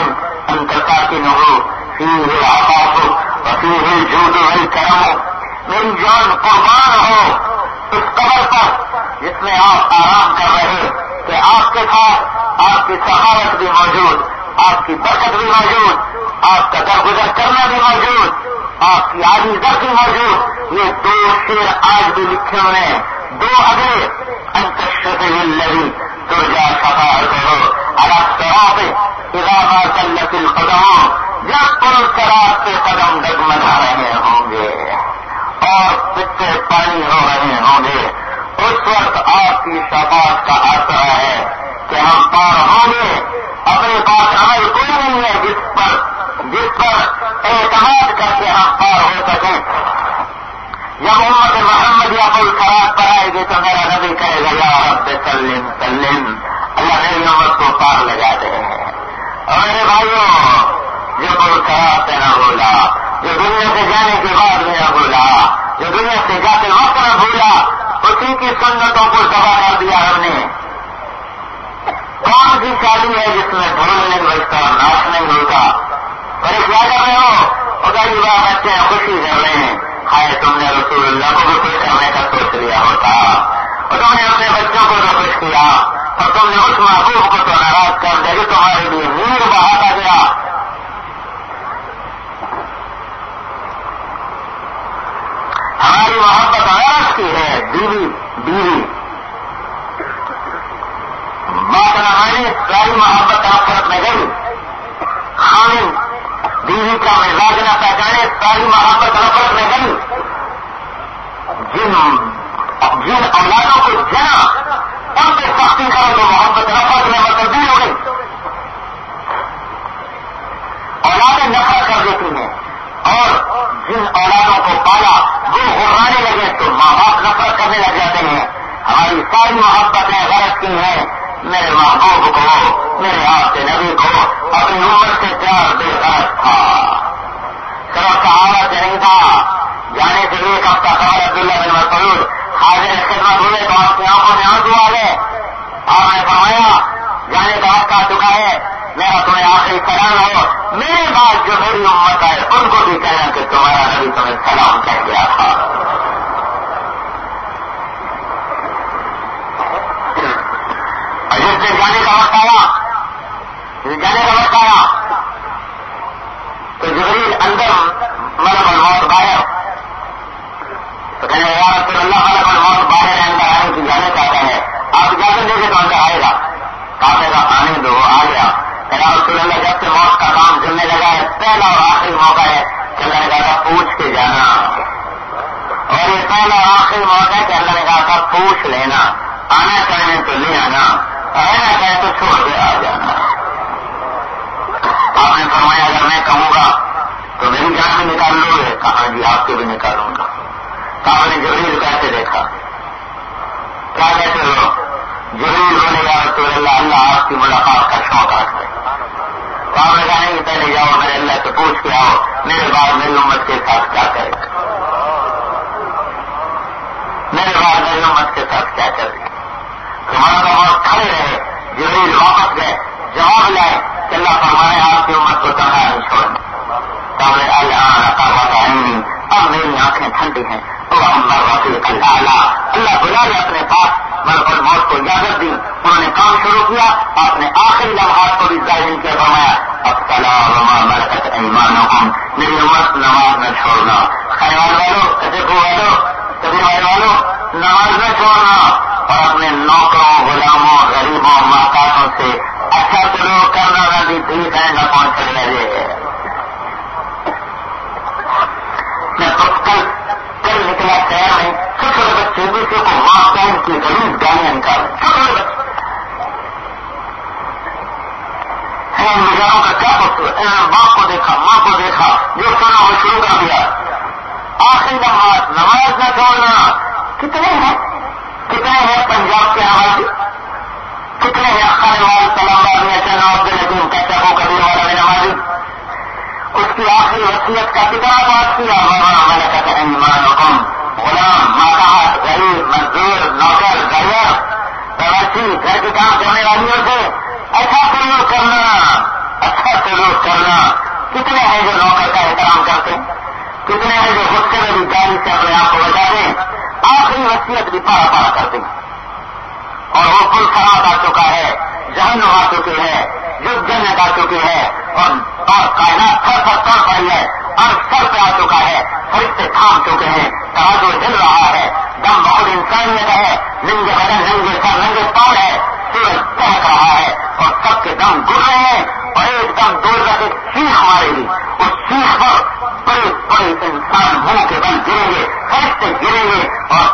انترتا کی نہو فی آفاق وفی الجود والکرم۔ میری جان قربان ہو اس قبر پر جس میں آپ آرام کر رہے کہ آپ کے ساتھ آپ کی سہارت بھی موجود۔ آپ کی برکت بھی موجود، آپ کا درگزر کرنا بھی موجود، آپ کی آدمی در بھی موجود۔ یہ دو شیر آج بھی لکھے ہوئے ہیں۔ دو اگلے۔ انتشت لڑی درجا سفا کرو الگ طرح ادارہ سلت القدموں جب پل شراب کے قدم ڈگمگا رہے ہوں گے اور پتے پانی ہو رہے ہوں گے، اس وقت آپ کی شفاعت کا آسرا ہے کہ ہم پار ہوں گے۔ اپنے پاس عمل کوئی نہیں ہے جس پر جس پر اعتماد کر کے ہم پار ہو سکیں۔ جب محمد محمد یا کوئی خراب پر آئے گی تو میرا نبی کہے گا، یا رب سلم سلم۔ اللہ میری امت کو پار لگا دے۔ اور میرے بھائیوں، جو کوئی خراب سے نہ بولا جو دنیا سے جانے کے بعد بھی نہ بولا جو دنیا سے جاتے وقت نہ بھولا، اسی کی سنتوں کو دبا کر دیا ہم نے۔ کون سی شادی ہے جس میں دھول نہیں بچتا ناچ نہیں ہوتا پر کیا کر رہے ہو اگر بار بچے ہیں خوشی کر رہے ہیں۔ ہائے تم نے رسول اللہ کو بھی خوش کرنے کا سوچ لیا ہوتا۔ اور تم نے اپنے بچوں کو تو خوش کیا۔ اور تم نے اس محبوب کو تو ناراض کر دیا کہ تمہارے لیے نیند بہاتا گیا۔ ہماری محبت عورت کی ہے، بیوی بیوی۔ بات نہ ساری محبت آفرت میں گئی۔ خامن بیوی کا مزاج نہ پہچانے ساری محبت نفرت میں گئی۔ جن جن اولادوں کو جنا، ان پہ سختی کرو تو محبت نفرت میں تبدیل ہو گئی۔ اولادیں نفرت کر دیتی ہیں۔ اور جن اولادوں کو پالا وہ غرانے لگے تو ماں باپ نفرت کرنے لگ جاتے ہیں۔ ہماری ساری محبتیں غرض کی ہیں۔ میرے محبوب کو، میرے آپ کے نبی کو اپنی عمر سے پیار بے غرض تھا۔ سب کہاوت نہیں تھا۔ جانے سے ایک ہفتہ خبر عبداللہ بن مسعود حاضر خدمت ہوئے تو آپ کی آنکھوں میں آنسو آ گئے۔ آپ نے فرمایا، جانے کا وقت آ چکا ہے۔ میرا تمہیں آخری سلام ہو میرے بعد جو میری امت ہے، ان کو بھی کہنا کہ تمہارا نبی تمہیں سلام کہہ گیا تھا۔ جس سے جانے کا وقت آیا۔ جانے کا وقت آیا۔ تو جبریل اندر مرم الموت باہر۔ تو کہنے یار پھر اللہ مرم الموت باہر اندر آنے کی جانے چاہتا ہے۔ آپ جا کر دیکھے تو اندر آئے گا۔ کافی کا آنے دو آ گیا۔ رسول اللہ، جب سے موت کا کام چلنے لگا ہے، پہلا اور آخری موقع ہے کہ اللہ نے کہا تھا، پوچھ کے جانا اور یہ پہلا اور آخری موقع ہے کہ اللہ نے کہا تھا، پوچھ لینا، آنا چاہیں تو لے آنا رہنا چاہے تو چھوڑ کے آ جانا آپ نے فرمایا، اگر میں کہوں گا تو میری جان بھی نکال لو گے کہاں جی آپ کے بھی نکالوں گا۔ تو آپ نے جبریل کیسے دیکھا؟ کیا کہتے ہو؟ جبریل بولے گا تو اللہ اللہ آپ کی ملاقات کا شوق رکھتے آپ نے کہا، نہیں، پہلے جاؤ میرے اللہ سے پوچھ کے آؤ۔ میرے بعد میری امت کے ساتھ کیا کرے گا؟ میرے بعد میری امت کے ساتھ کیا کرے تمہارا تو بہت کھڑے رہے جبریل واپس گئے، جواب لائے کہ اللہ فرمائے، آپ کی امت کو تنہا نہیں چھوڑنا۔ تب اللہ اب میری آنکھیں ٹھنڈی ہیں۔ اللہ اللہ بلا لے اپنے پاس ملک موت کو اجازت دی۔ انہوں نے کام شروع کیا اپنے آخری لمحات کو بھی ظاہر کے فرمایا اب وما ملکت ایمانکم میری امت نماز نہ چھوڑنا۔ خیال والوں کتبو والوں کبھی والوں نماز نہ چھوڑنا۔ اور اپنے نوکروں تصویر ہے نہ پانچ چلنے دے میں پکا کل نکلا شہر میں چھوٹے بچے دوسرے کو ماں کون کی غریب گانے نکال چھوٹے بچے مزاروں کا کیا باپ کو دیکھا، ماں کو دیکھا، جو سنا وہ شروع کر دیا۔ آخری نماز نماز نہ چھوڑنا۔ کتنے ہیں؟ کتنے ہیں پنجاب کے آبادی؟ کتنے ہیں اخر وال سلام آدمی چنا عبد کہتا ہو کبھی والا نمازی اس کی آخری وصیت کا کتنا بات کیا؟ میں نے کہتے ہیں ایمان حکم غلام ماتا غریب، مزدور، نوکر گھر باورچی گھر کے کام کرنے والیوں سے اچھا سلوک کرنا اچھا سلوک کرنا۔ کتنے ہیں جو نوکر کا احترام کرتے ہیں؟ کتنے ہیں جو غصے میں بھی گاڑی سے اپنے آپ کو بچا دیں آخری وصیت بھی پارا پارا کرتے ہیں۔ اور وہ کل خراب آ چکا ہے جہن آ چکی ہے یگ جنت آ چکی ہے اور کائنات تھر تھر توڑ پڑی ہے اور سر پہ آ چکا ہے، فرشتے تھام چکے ہیں توجہ جل رہا ہے، دم بہت انسانیت ہے، ننگے بدن ننگے سر، ننگے پاؤ ہے، سورج چہک رہا ہے، اور سب کے دم گر رہے ہیں، اور ایک دم دور تک ایک سیخ مارے گی۔ اس سیخ پر بڑے بڑے انسان منہ کے بل گریں گے، فرشتے گریں گے، اور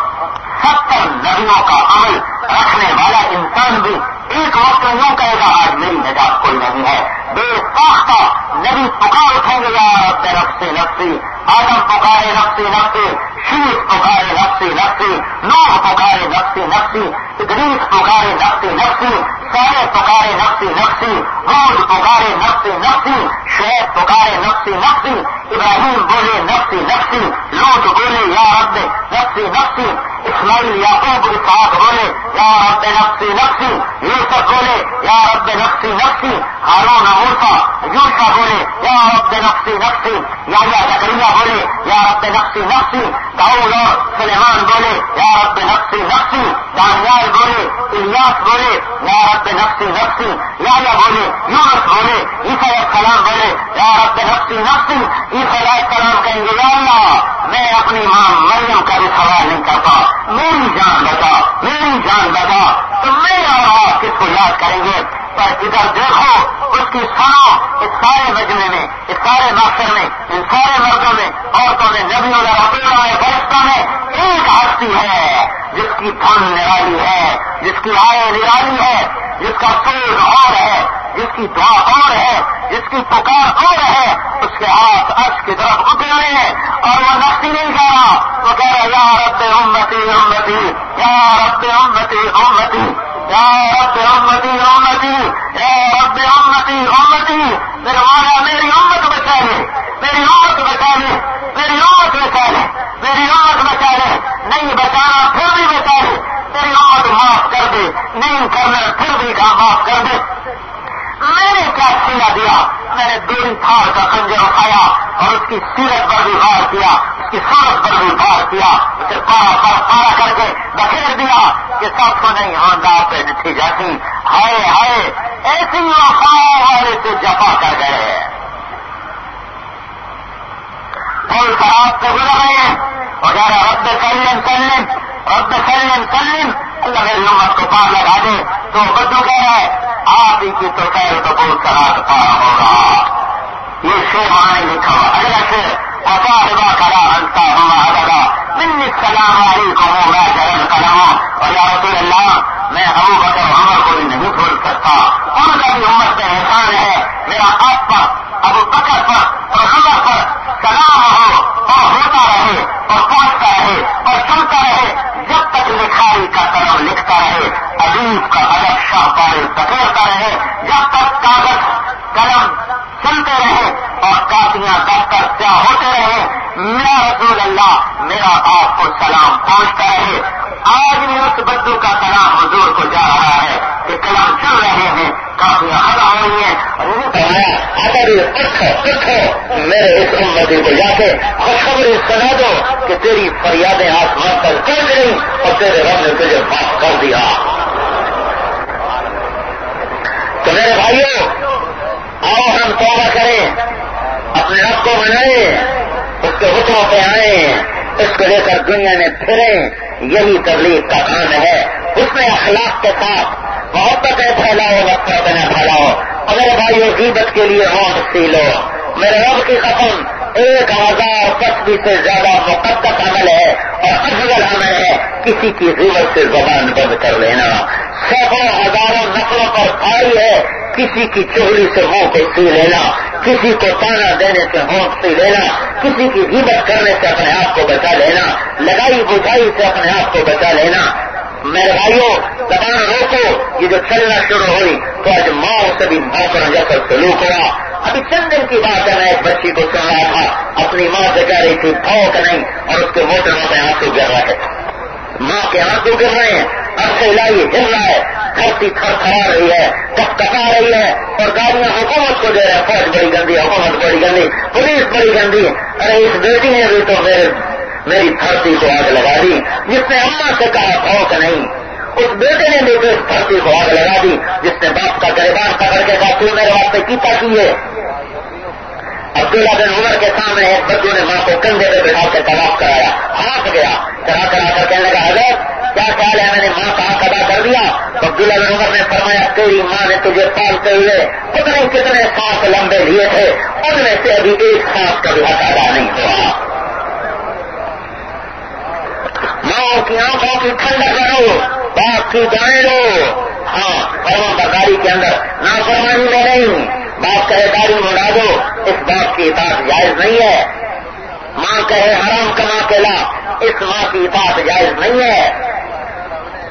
ستر نبیوں کا عمل رکھنے والا انسان بھی ایک وقت یوں کہے گا، آج میری نجات کوئی نہیں ہے۔ بے ساختہ نبی پکار اٹھیں گے یار رب نفسی نفسی آدم پکارے نفسی نفسی شیش پکارے نفسی نفسی نوح پکارے نفسی نفسی ادریس پکارے نفسی نفسی سارے پکارے نفسی نفسی روز پکارے نفسی نفسی شعیب پکارے نفسی نفسی، ابراہیم بولے نفسی نفسی لوٹ بولے یا رب نفسی نفسی، اسماعیل یعقوب اسحاق بولے یا رب نفسی نفسی، یوسف بولے یا رب نفسی نفسی، ہارون موسا یوسا بولے یا رب نفسی نفسی یا زکریہ بولے یا رب نفسی نفسی، داؤد اور سلیمان بولے یا رب نفسی نفسی، دانیال بولے، الیاس بولے یا رب نفسی نفسی یا بولے، یونس بولے عیسائی السلام بولے یا رب نفسی نفسی عیسائی السلام کہیں گے یا اللہ میں اپنی ماں مریم کا بھی سوال نہیں کرتا۔ میری جان بچا، میری جان بچا۔ تو میں اور آپ کس کو یاد کریں گے؟ ادھر دیکھو، اس کی سنو، اس سارے مجمے میں، اس سارے ماسٹر میں، ان سارے مردوں میں، عورتوں میں، نبیوں میں رقیبوں میں برستوں میں ایک ہستی ہے، جس کی دھن نرالی ہے، جس کی آئے نرالی ہے، جس کا سوز اور ہے، جس کی دعا اور ہے، جس کی پکار اور ہے، اس کے ہاتھ ارش کی طرف اٹھے ہوئے ہیں، اور وہ نقصی نہیں کہہ رہا، وہ کہہ رہا یا رب امتی امتی، یا رب امتی امتی، یا رب امتی امتی رب امتی امتی، میرے والا میری امت بچا لے میری امت بچا لے میری امت بچا لے میری امت بچا لے نہیں بچانا پھر بھی بچا لے میری امت معاف کر دے، نہیں کرنا پھر بھی معاف کر دے۔ میں نے کیا سینا دیا، میں نے دو تھار کا خنجر اٹھایا اور اس کی سیرت پر بھی غور کیا، اس کی سورت پر بھی غور کیا، اسے پارا پارا پارا کر کے بکھیر دیا کہ سب کو نہیں آندار پہ نٹھی جاتی۔ ہائے ہائے، ایسی وفا والے سے جفا کر گئے۔ کوئی خراب سے گزر رہے ہیں۔ وغیرہ رب سلم سلم رب سلم سلم اللہ میری امت کو پار لگا دے۔ تو بدو کہہ رہا ہے آپ ہی کی تو خیر تو بہت خراب پارا ہوگا۔ یہ شیر وہاں لکھا ہوا اگلا شیر اصاحبہ کرا انتا ہوا ادا من السلام علیکم، میں جرم کروں اور یا رسول اللہ، میں ابو بکر عمر کو بھی نہیں بھول سکتا۔ ان کا بھی عمر پہ احسان ہے۔ میرا آپ پر، ابو بکر پر اور عمر پر سلام ہو اور ہوتا رہے اور پہنچتا رہے اور سنتا رہے، جب تک لکھائی کا قلم لکھتا رہے، عجیب کا ادب شاہ پارے پکڑتا رہے، جب تک کاغذ قلم سنتے رہے اور کافیاں دفتر کیا ہوتے رہے، میرا رسول اللہ، میرا آپ کو سلام پہنچتا رہے۔ آج بھی اس بدو کا کلام حضور کو جا رہا ہے کہ کلام چل رہے ہیں۔ کافی ہر ہو رہی ہیں میرے اس امتی کو جا کے خوشخبری سنا دو کہ تیری فریادیں آسمان پر کر گئی اور تیرے رب نے تجھے معاف کر دیا۔ تو میرے بھائیوں آؤ ہم توبہ کریں، اپنے آپ کو بنائیں اس کے حکموں پہ آئیں، اس کو لے کر دنیا میں پھریں۔ یہی تبلیغ کا کام ہے اس میں اخلاق کے ساتھ۔ محبت پھیلاؤ وقت نہ پھیلاؤ۔ اگر بھائی غیبت کے لیے ہونٹ سی لو۔ میرے رب کی قسم، ایک ہزار پچی سے زیادہ مقدس عمل ہے، اور افضل عمل ہے، کسی کی ضرورت سے زبان بند کر لینا۔ سینکڑوں ہزاروں نقلوں پر بھائی ہے، کسی کی چوری سے منہ کو سی لینا، کسی کو تانا دینے سے ہونٹ سی لینا، کسی کی غیبت کرنے سے اپنے آپ کو بچا لینا، لگائی بجھائی سے اپنے آپ کو بچا لینا۔ میرے بھائیوں زبان روکو؟ یہ جو چلنا شروع ہوئی، تو آج ماں سے بھی موقع جیسا سلوک ہوا۔ ابھی چند دن کی بات ہے، میں ایک بچی کو سن رہا تھا۔ اپنی ماں سے کہہ رہی تھی بھوک نہیں، اور اس کے موٹر موٹے آنسو گر رہے۔ ماں کے آنسو گر رہے ہیں۔ اب سے لائی ہل رہا ہے۔ دھرتی تھر تھرا رہی ہے کپ کپا رہی ہے، اور گاڑیاں حکومت کو دے رہے ہیں۔ فوج بڑی گندی، حکومت بڑی گندی، پولیس بڑی گندی۔ ارے، اس بیٹی نے بھی تو میرے میری دھرتی کو آگ لگا دی، جس نے اما سے کہا بھوک نہیں؟ اس بیٹے نے بھی اس دھرتی کو آگ لگا دی، جس نے باپ کا گریبان پکڑ کے کہا تو میرے واسطے کیتا کی ہے؟ عبداللہ بن عمر کے سامنے ایک بچوں نے ماں کو کندھے پہ بٹھا کے طواف کرایا ہانپ گیا کرا کرا کر کہنے لگا، حضرت، کیا خیال ہے میں نے ماں کا حق ادا کر دیا؟ عبداللہ بن عمر نے فرمایا، تیری ماں نے تجھے پالتے ہوئے پتہ نہیں کتنے سانس لمبے لیے تھے، ان میں سے ابھی ایک سانس کا بھی حق ادا نہیں ہوا۔ ماں کی آنکھوں کی ٹھنڈک کرو باپ کی دائیں لو۔ ہاں فرما برداری کے اندر نافرمانی میں نہیں۔ باپ کہے داری منڈا دو، اس باپ کی اطاعت جائز نہیں ہے۔ ماں کہے حرام کما کے لا، اس ماں کی اطاعت جائز نہیں ہے۔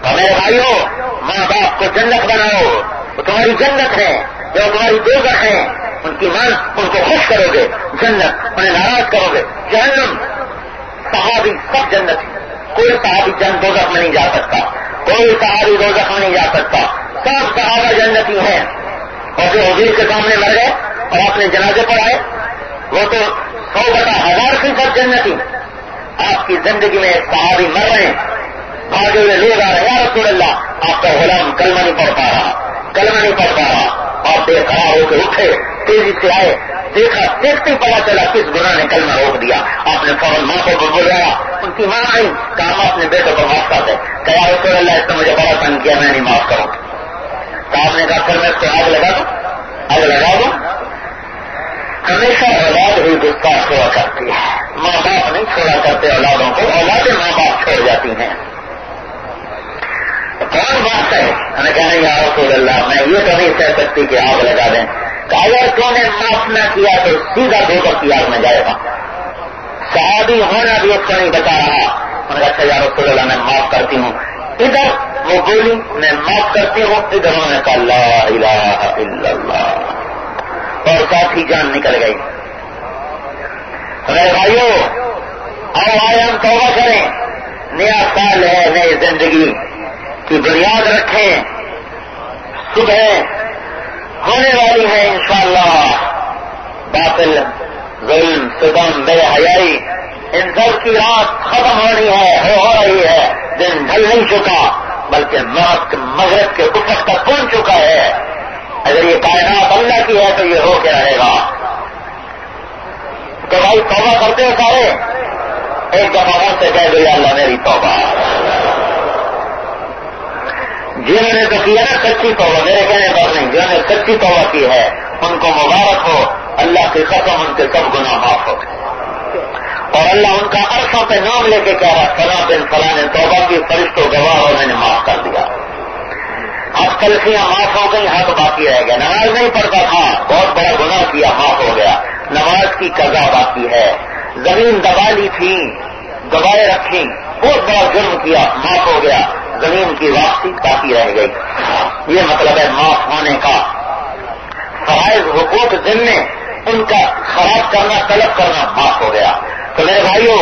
اور میرے بھائیوں، ماں باپ کو جنت بناؤ۔ وہ تمہاری جنت ہے، جو تمہاری دوزخ ہے۔ ان کی مان ان کو خوش کرو گے، جنت، انہیں ناراض کرو گے۔ جہنم، صحابی، سب جنت ہیں کوئی صحابی جن دوزخ میں نہیں جا سکتا۔ کوئی صحابی دوزخ میں نہیں جا سکتا۔ سب صحابہ جنتی ہیں۔ اور جو حضور کے سامنے مر گئے اور اپنے جنازے پر آئے، وہ تو سو بتا ہزار فیصد جنتی۔ آپ کی زندگی میں صحابی مر رہے ہیں۔ بھاگے ہوئے لوگ آ رہے ہیں رسول اللہ، آپ کا غلام کلمہ نہیں پڑھ پا رہا۔ کلمہ نہیں پڑھ پا رہا۔ آپ بے کھڑا ہو کے اٹھے، تیزی سے آئے، دیکھا، دیکھتے پتا چلا کس گنا نے کلمہ روک دیا۔ آپ نے فوراً ماں کو بلایا ان کی ماں آئی، کہا اپنے بیٹے کو معاف کر دے۔ کہ رسول اللہ اس نے مجھے بڑا تنگ کیا، میں نہیں معاف کروں۔ صاحب نے کہا، پھر میں اس کو آگ لگا دوں، آگ لگا دوں ہمیشہ اولاد ہی گستاخ ہوا کرتی ہے۔ ماں باپ نہیں چھوڑا کرتے اولادوں کو، اولادیں ماں باپ چھوڑ جاتی ہیں کون بات ہے ہمیں کہنا یا رسول اللہ میں یہ تو نہیں کہہ سکتی کہ آگ لگا دیں۔ کہ اگر تو نے معاف نہ کیا تو سیدھا دو کی آگ میں جائے گا۔ صحابی ہونا بھی اس کو نہیں بتا رہا۔ میں نے اچھا یا رسول اللہ، میں معاف کرتی ہوں۔ ادھر وہ بولی، میں معاف کرتی ہوں۔ ادھر انہوں نے کہا، لا الہ الا اللہ۔ اور کافی جان نکل گئی۔ میرے بھائیوں آؤ آئے، ہم توبہ کریں۔ نیا سال ہے، نئی زندگی۔ کی بنیاد رکھیں۔ صبح ہونے والی ہے انشاءاللہ۔ باطل، ظلم ستم بے حیائی، ان سب کی رات ختم ہونی ہے، ہو رہی ہے۔ دن ڈھل نہیں چکا، بلکہ مغرب کے افق تک پہنچ چکا ہے۔ اگر یہ کائنات اللہ کی ہے تو یہ ہو کے رہے گا۔ تو بھائی توبہ کرتے ہو سارے؟ ایک دفعہ سے کہہ دیا اللہ میری توبہ۔ جنہوں نے تو کیا نا سچی توبہ۔ میرے کہنے پر نہیں، جنہوں نے سچی توبہ کی ہے، ان کو مبارک ہو۔ اللہ کی قسم ان کے سب گناہ معاف ہو اور اللہ ان کا عرصوں پہ نام لے کے کہہ رہا فلاں بن فلاں نے توبہ کی، فرشتوں گواہ اور میں نے معاف کر دیا۔ اب کلفیاں معاف ہو گئی حق باقی رہ گیا نماز نہیں پڑھتا تھا، بہت بڑا گناہ کیا، معاف ہو گیا۔ نماز کی قضا باقی ہے۔ زمین دبا لی تھی، دبائے رکھی، بہت بڑا جرم کیا، معاف ہو گیا۔ زمین کی واپسی باقی رہ گئی۔ یہ مطلب ہے معاف ہونے کا۔ فرائض حقوق میں ان کا خراب کرنا، طلب کرنا معاف ہو گیا۔ تو میرے بھائیوں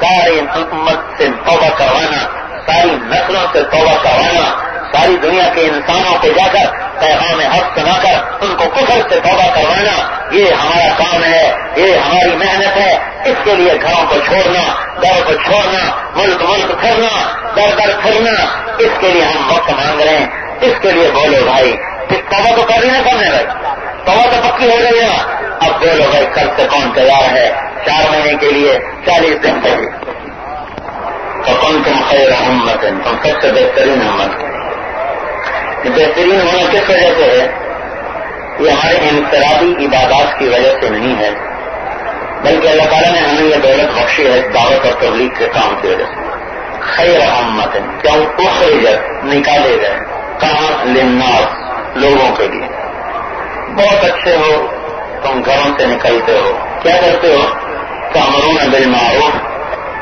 ساری حکومت سے توبہ کروانا، ساری نسلوں سے توبہ کروانا ساری دنیا کے انسانوں کو جا کر پیغام حق سنا کر ان کو کفر سے توبہ کروانا، یہ ہمارا کام ہے، یہ ہماری محنت ہے۔ اس کے لیے گھروں کو چھوڑنا گھر کو چھوڑنا، ملک ملک پھرنا، در در پھرنا۔ اس کے لیے ہم وقت مانگ رہے ہیں۔ اس کے لیے بولو بھائی اس توبہ تو کر رہی نا کرنے بھائی۔ توبہ تو پکی ہو گئی نا اب بولو بھائی، کل سے کون تیار ہے؟ چار مہینے کے لیے، چالیس دن پہلے تو کون تم خیر محمد تم سب سے بہترین ہمت بہترین ہونا کس وجہ سے ہے؟ یہ ہمارے انفرادی عبادات کی وجہ سے نہیں ہے، بلکہ اللہ تعالیٰ نے ہمیں یہ دولت بخشی ہے دعوت اور تبلیغ کے کام کی وجہ سے۔ خیر احمد کیا اخرجت نکالے گئے؟ کہاں؟ لناس لوگوں کے لیے۔ بہت اچھے ہو، تم گھروں سے نکلتے ہو۔ کیا کرتے ہو؟ کامرون بل معروف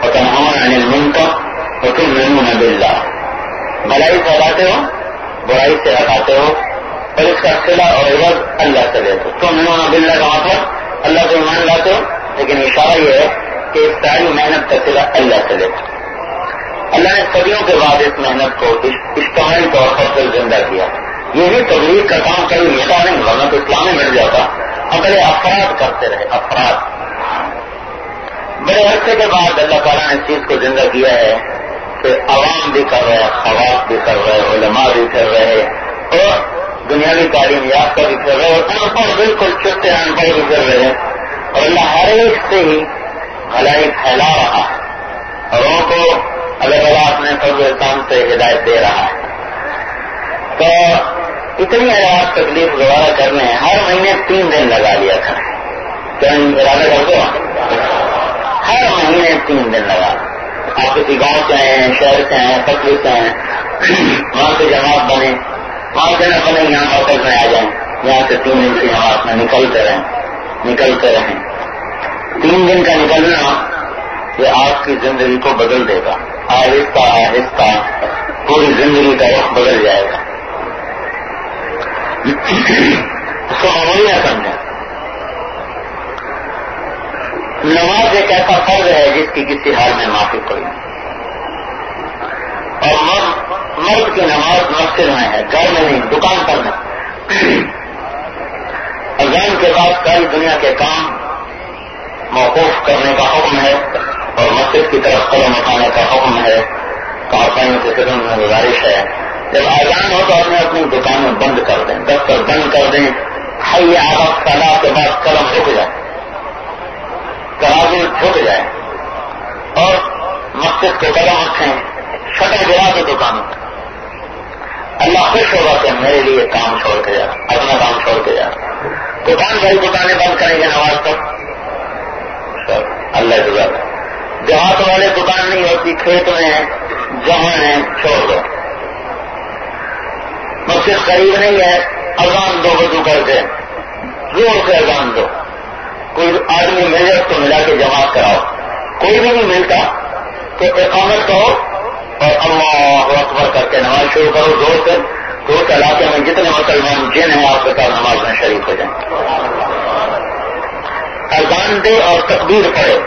اور تنہا انل منکا اور تم ملون بلّہ بھلائی پھیلاتے ہو؟ برائی سے ہٹاتے ہو اور اس کا سلا اور عوض اللہ سے لیتے ہو۔ تم ملون بلّہ کا مطلب اللہ کو ایمان لاتے ہو، لیکن اشارہ یہ ہے کہ اس ساری محنت کا سلا اللہ سے لیتے اللہ نے صدیوں کے بعد اس محنت کو اجتماعی طور پر پھر زندہ کیا۔ یہ بھی تبلیغ کا کام کبھی مٹا نہیں، ورنہ تو اسلام میں مٹ جاتا۔ بڑے افراد کرتے رہے، افراد۔ بڑے عرصے کے بعد اللہ تعالیٰ نے اس چیز کو زندہ کیا ہے۔ کہ عوام بھی کر رہے خواب بھی کر رہے علماء بھی کر رہے اور دنیاوی تعلیم یافتہ بھی کر رہے اور ان پڑھ بالکل چپتے ان پڑھ بھی کر رہے اور اللہ ہر ایک سے ہی بھلائی پھیلا رہا اور ان کو الگ الگ اپنے فضل کام سے ہدایت دے رہا ہے۔ تو اتنی حیات تکلیف دوبارہ کرنے ہر مہینے تین دن لگا لیا تھا کیا ارادہ کرتے ہو؟ ہر مہینے تین دن لگا آپ کسی گاؤں سے آئے ہیں، شہر سے ہیں فصل سے ہیں، وہاں سے جماعت بنے۔ وہاں سے نہ بنے، یہاں واپس میں آ جائیں۔ یہاں سے تین دن کی جماعت میں نکلتے رہیں۔ نکلتے رہیں۔ تین دن کا نکلنا یہ آپ کی زندگی کو بدل دے گا۔ آہستہ آہستہ پوری زندگی کا وقت بدل جائے گا۔ اس کو معمولی نہ سمجھیں نماز ایک ایسا فرض ہے جس کی کسی حال میں معافی پڑی اور مرد مرد کی نماز مسجد میں ہے، گھر میں نہیں، دکان پر نہیں۔ اذان کے بعد ساری دنیا کے کام موقوف کرنے کا حکم ہے اور مسجد کی طرف قدم اٹھانے کا حکم ہے۔ کارپائیوں کے قدم میں گزارش ہے۔ جب آزان ہو تو اپنے اپنی دکانیں بند کر دیں، دفتر بند کر دیں۔ ہائی آپ سالہ کے بعد قلم رک جائے۔ ترازو جھک جائے۔ اور مسجد کو قدم رکھیں۔ شٹر گرا کے دکانوں اللہ خوش ہوگا کہ میرے لیے کام چھوڑ کے جا۔ اپنا کام چھوڑ کے جا۔ دکان بھائی دکانیں بند کریں گے نماز تک اللہ گزر دیہات والے دکان نہیں ہوتی، کھیت میں ہیں، جہاں ہیں، چھوڑ دو۔ مسجد قریب نہیں ہے، اذان دو بدو کر کے۔ زور سے اذان دو۔ کوئی آدمی مل جائے تو ملا کے جماعت کراؤ۔ کوئی بھی نہیں ملتا تو اقامت کرو اور اللہ اکبر کر کے نماز شروع کرو۔ زور سے تو اس علاقے میں جتنے مسلمان جن ہیں، آپ کے ساتھ نماز میں شریک ہو جائیں۔ اذان دے اور تقبیر پڑے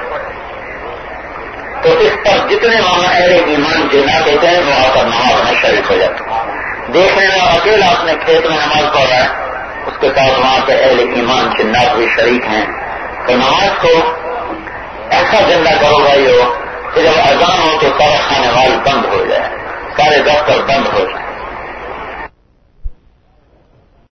تو اس پر جتنے وہاں اہل ایمان جنا دیتے ہیں، وہ آ کر نماز میں شریک ہو جاتے ہیں۔ دیکھنے میں اکیلا اپنے کھیت میں نماز پڑھ رہا ہے، اس کے ساتھ وہاں پہ اہل ایمان جنات بھی شریک ہیں۔ نماز کو ایسا زندہ کرو بھائی ہو کہ جب اذان ہو تو سارا خانے مال بند ہو جائے، سارے دفتر بند ہو جائے۔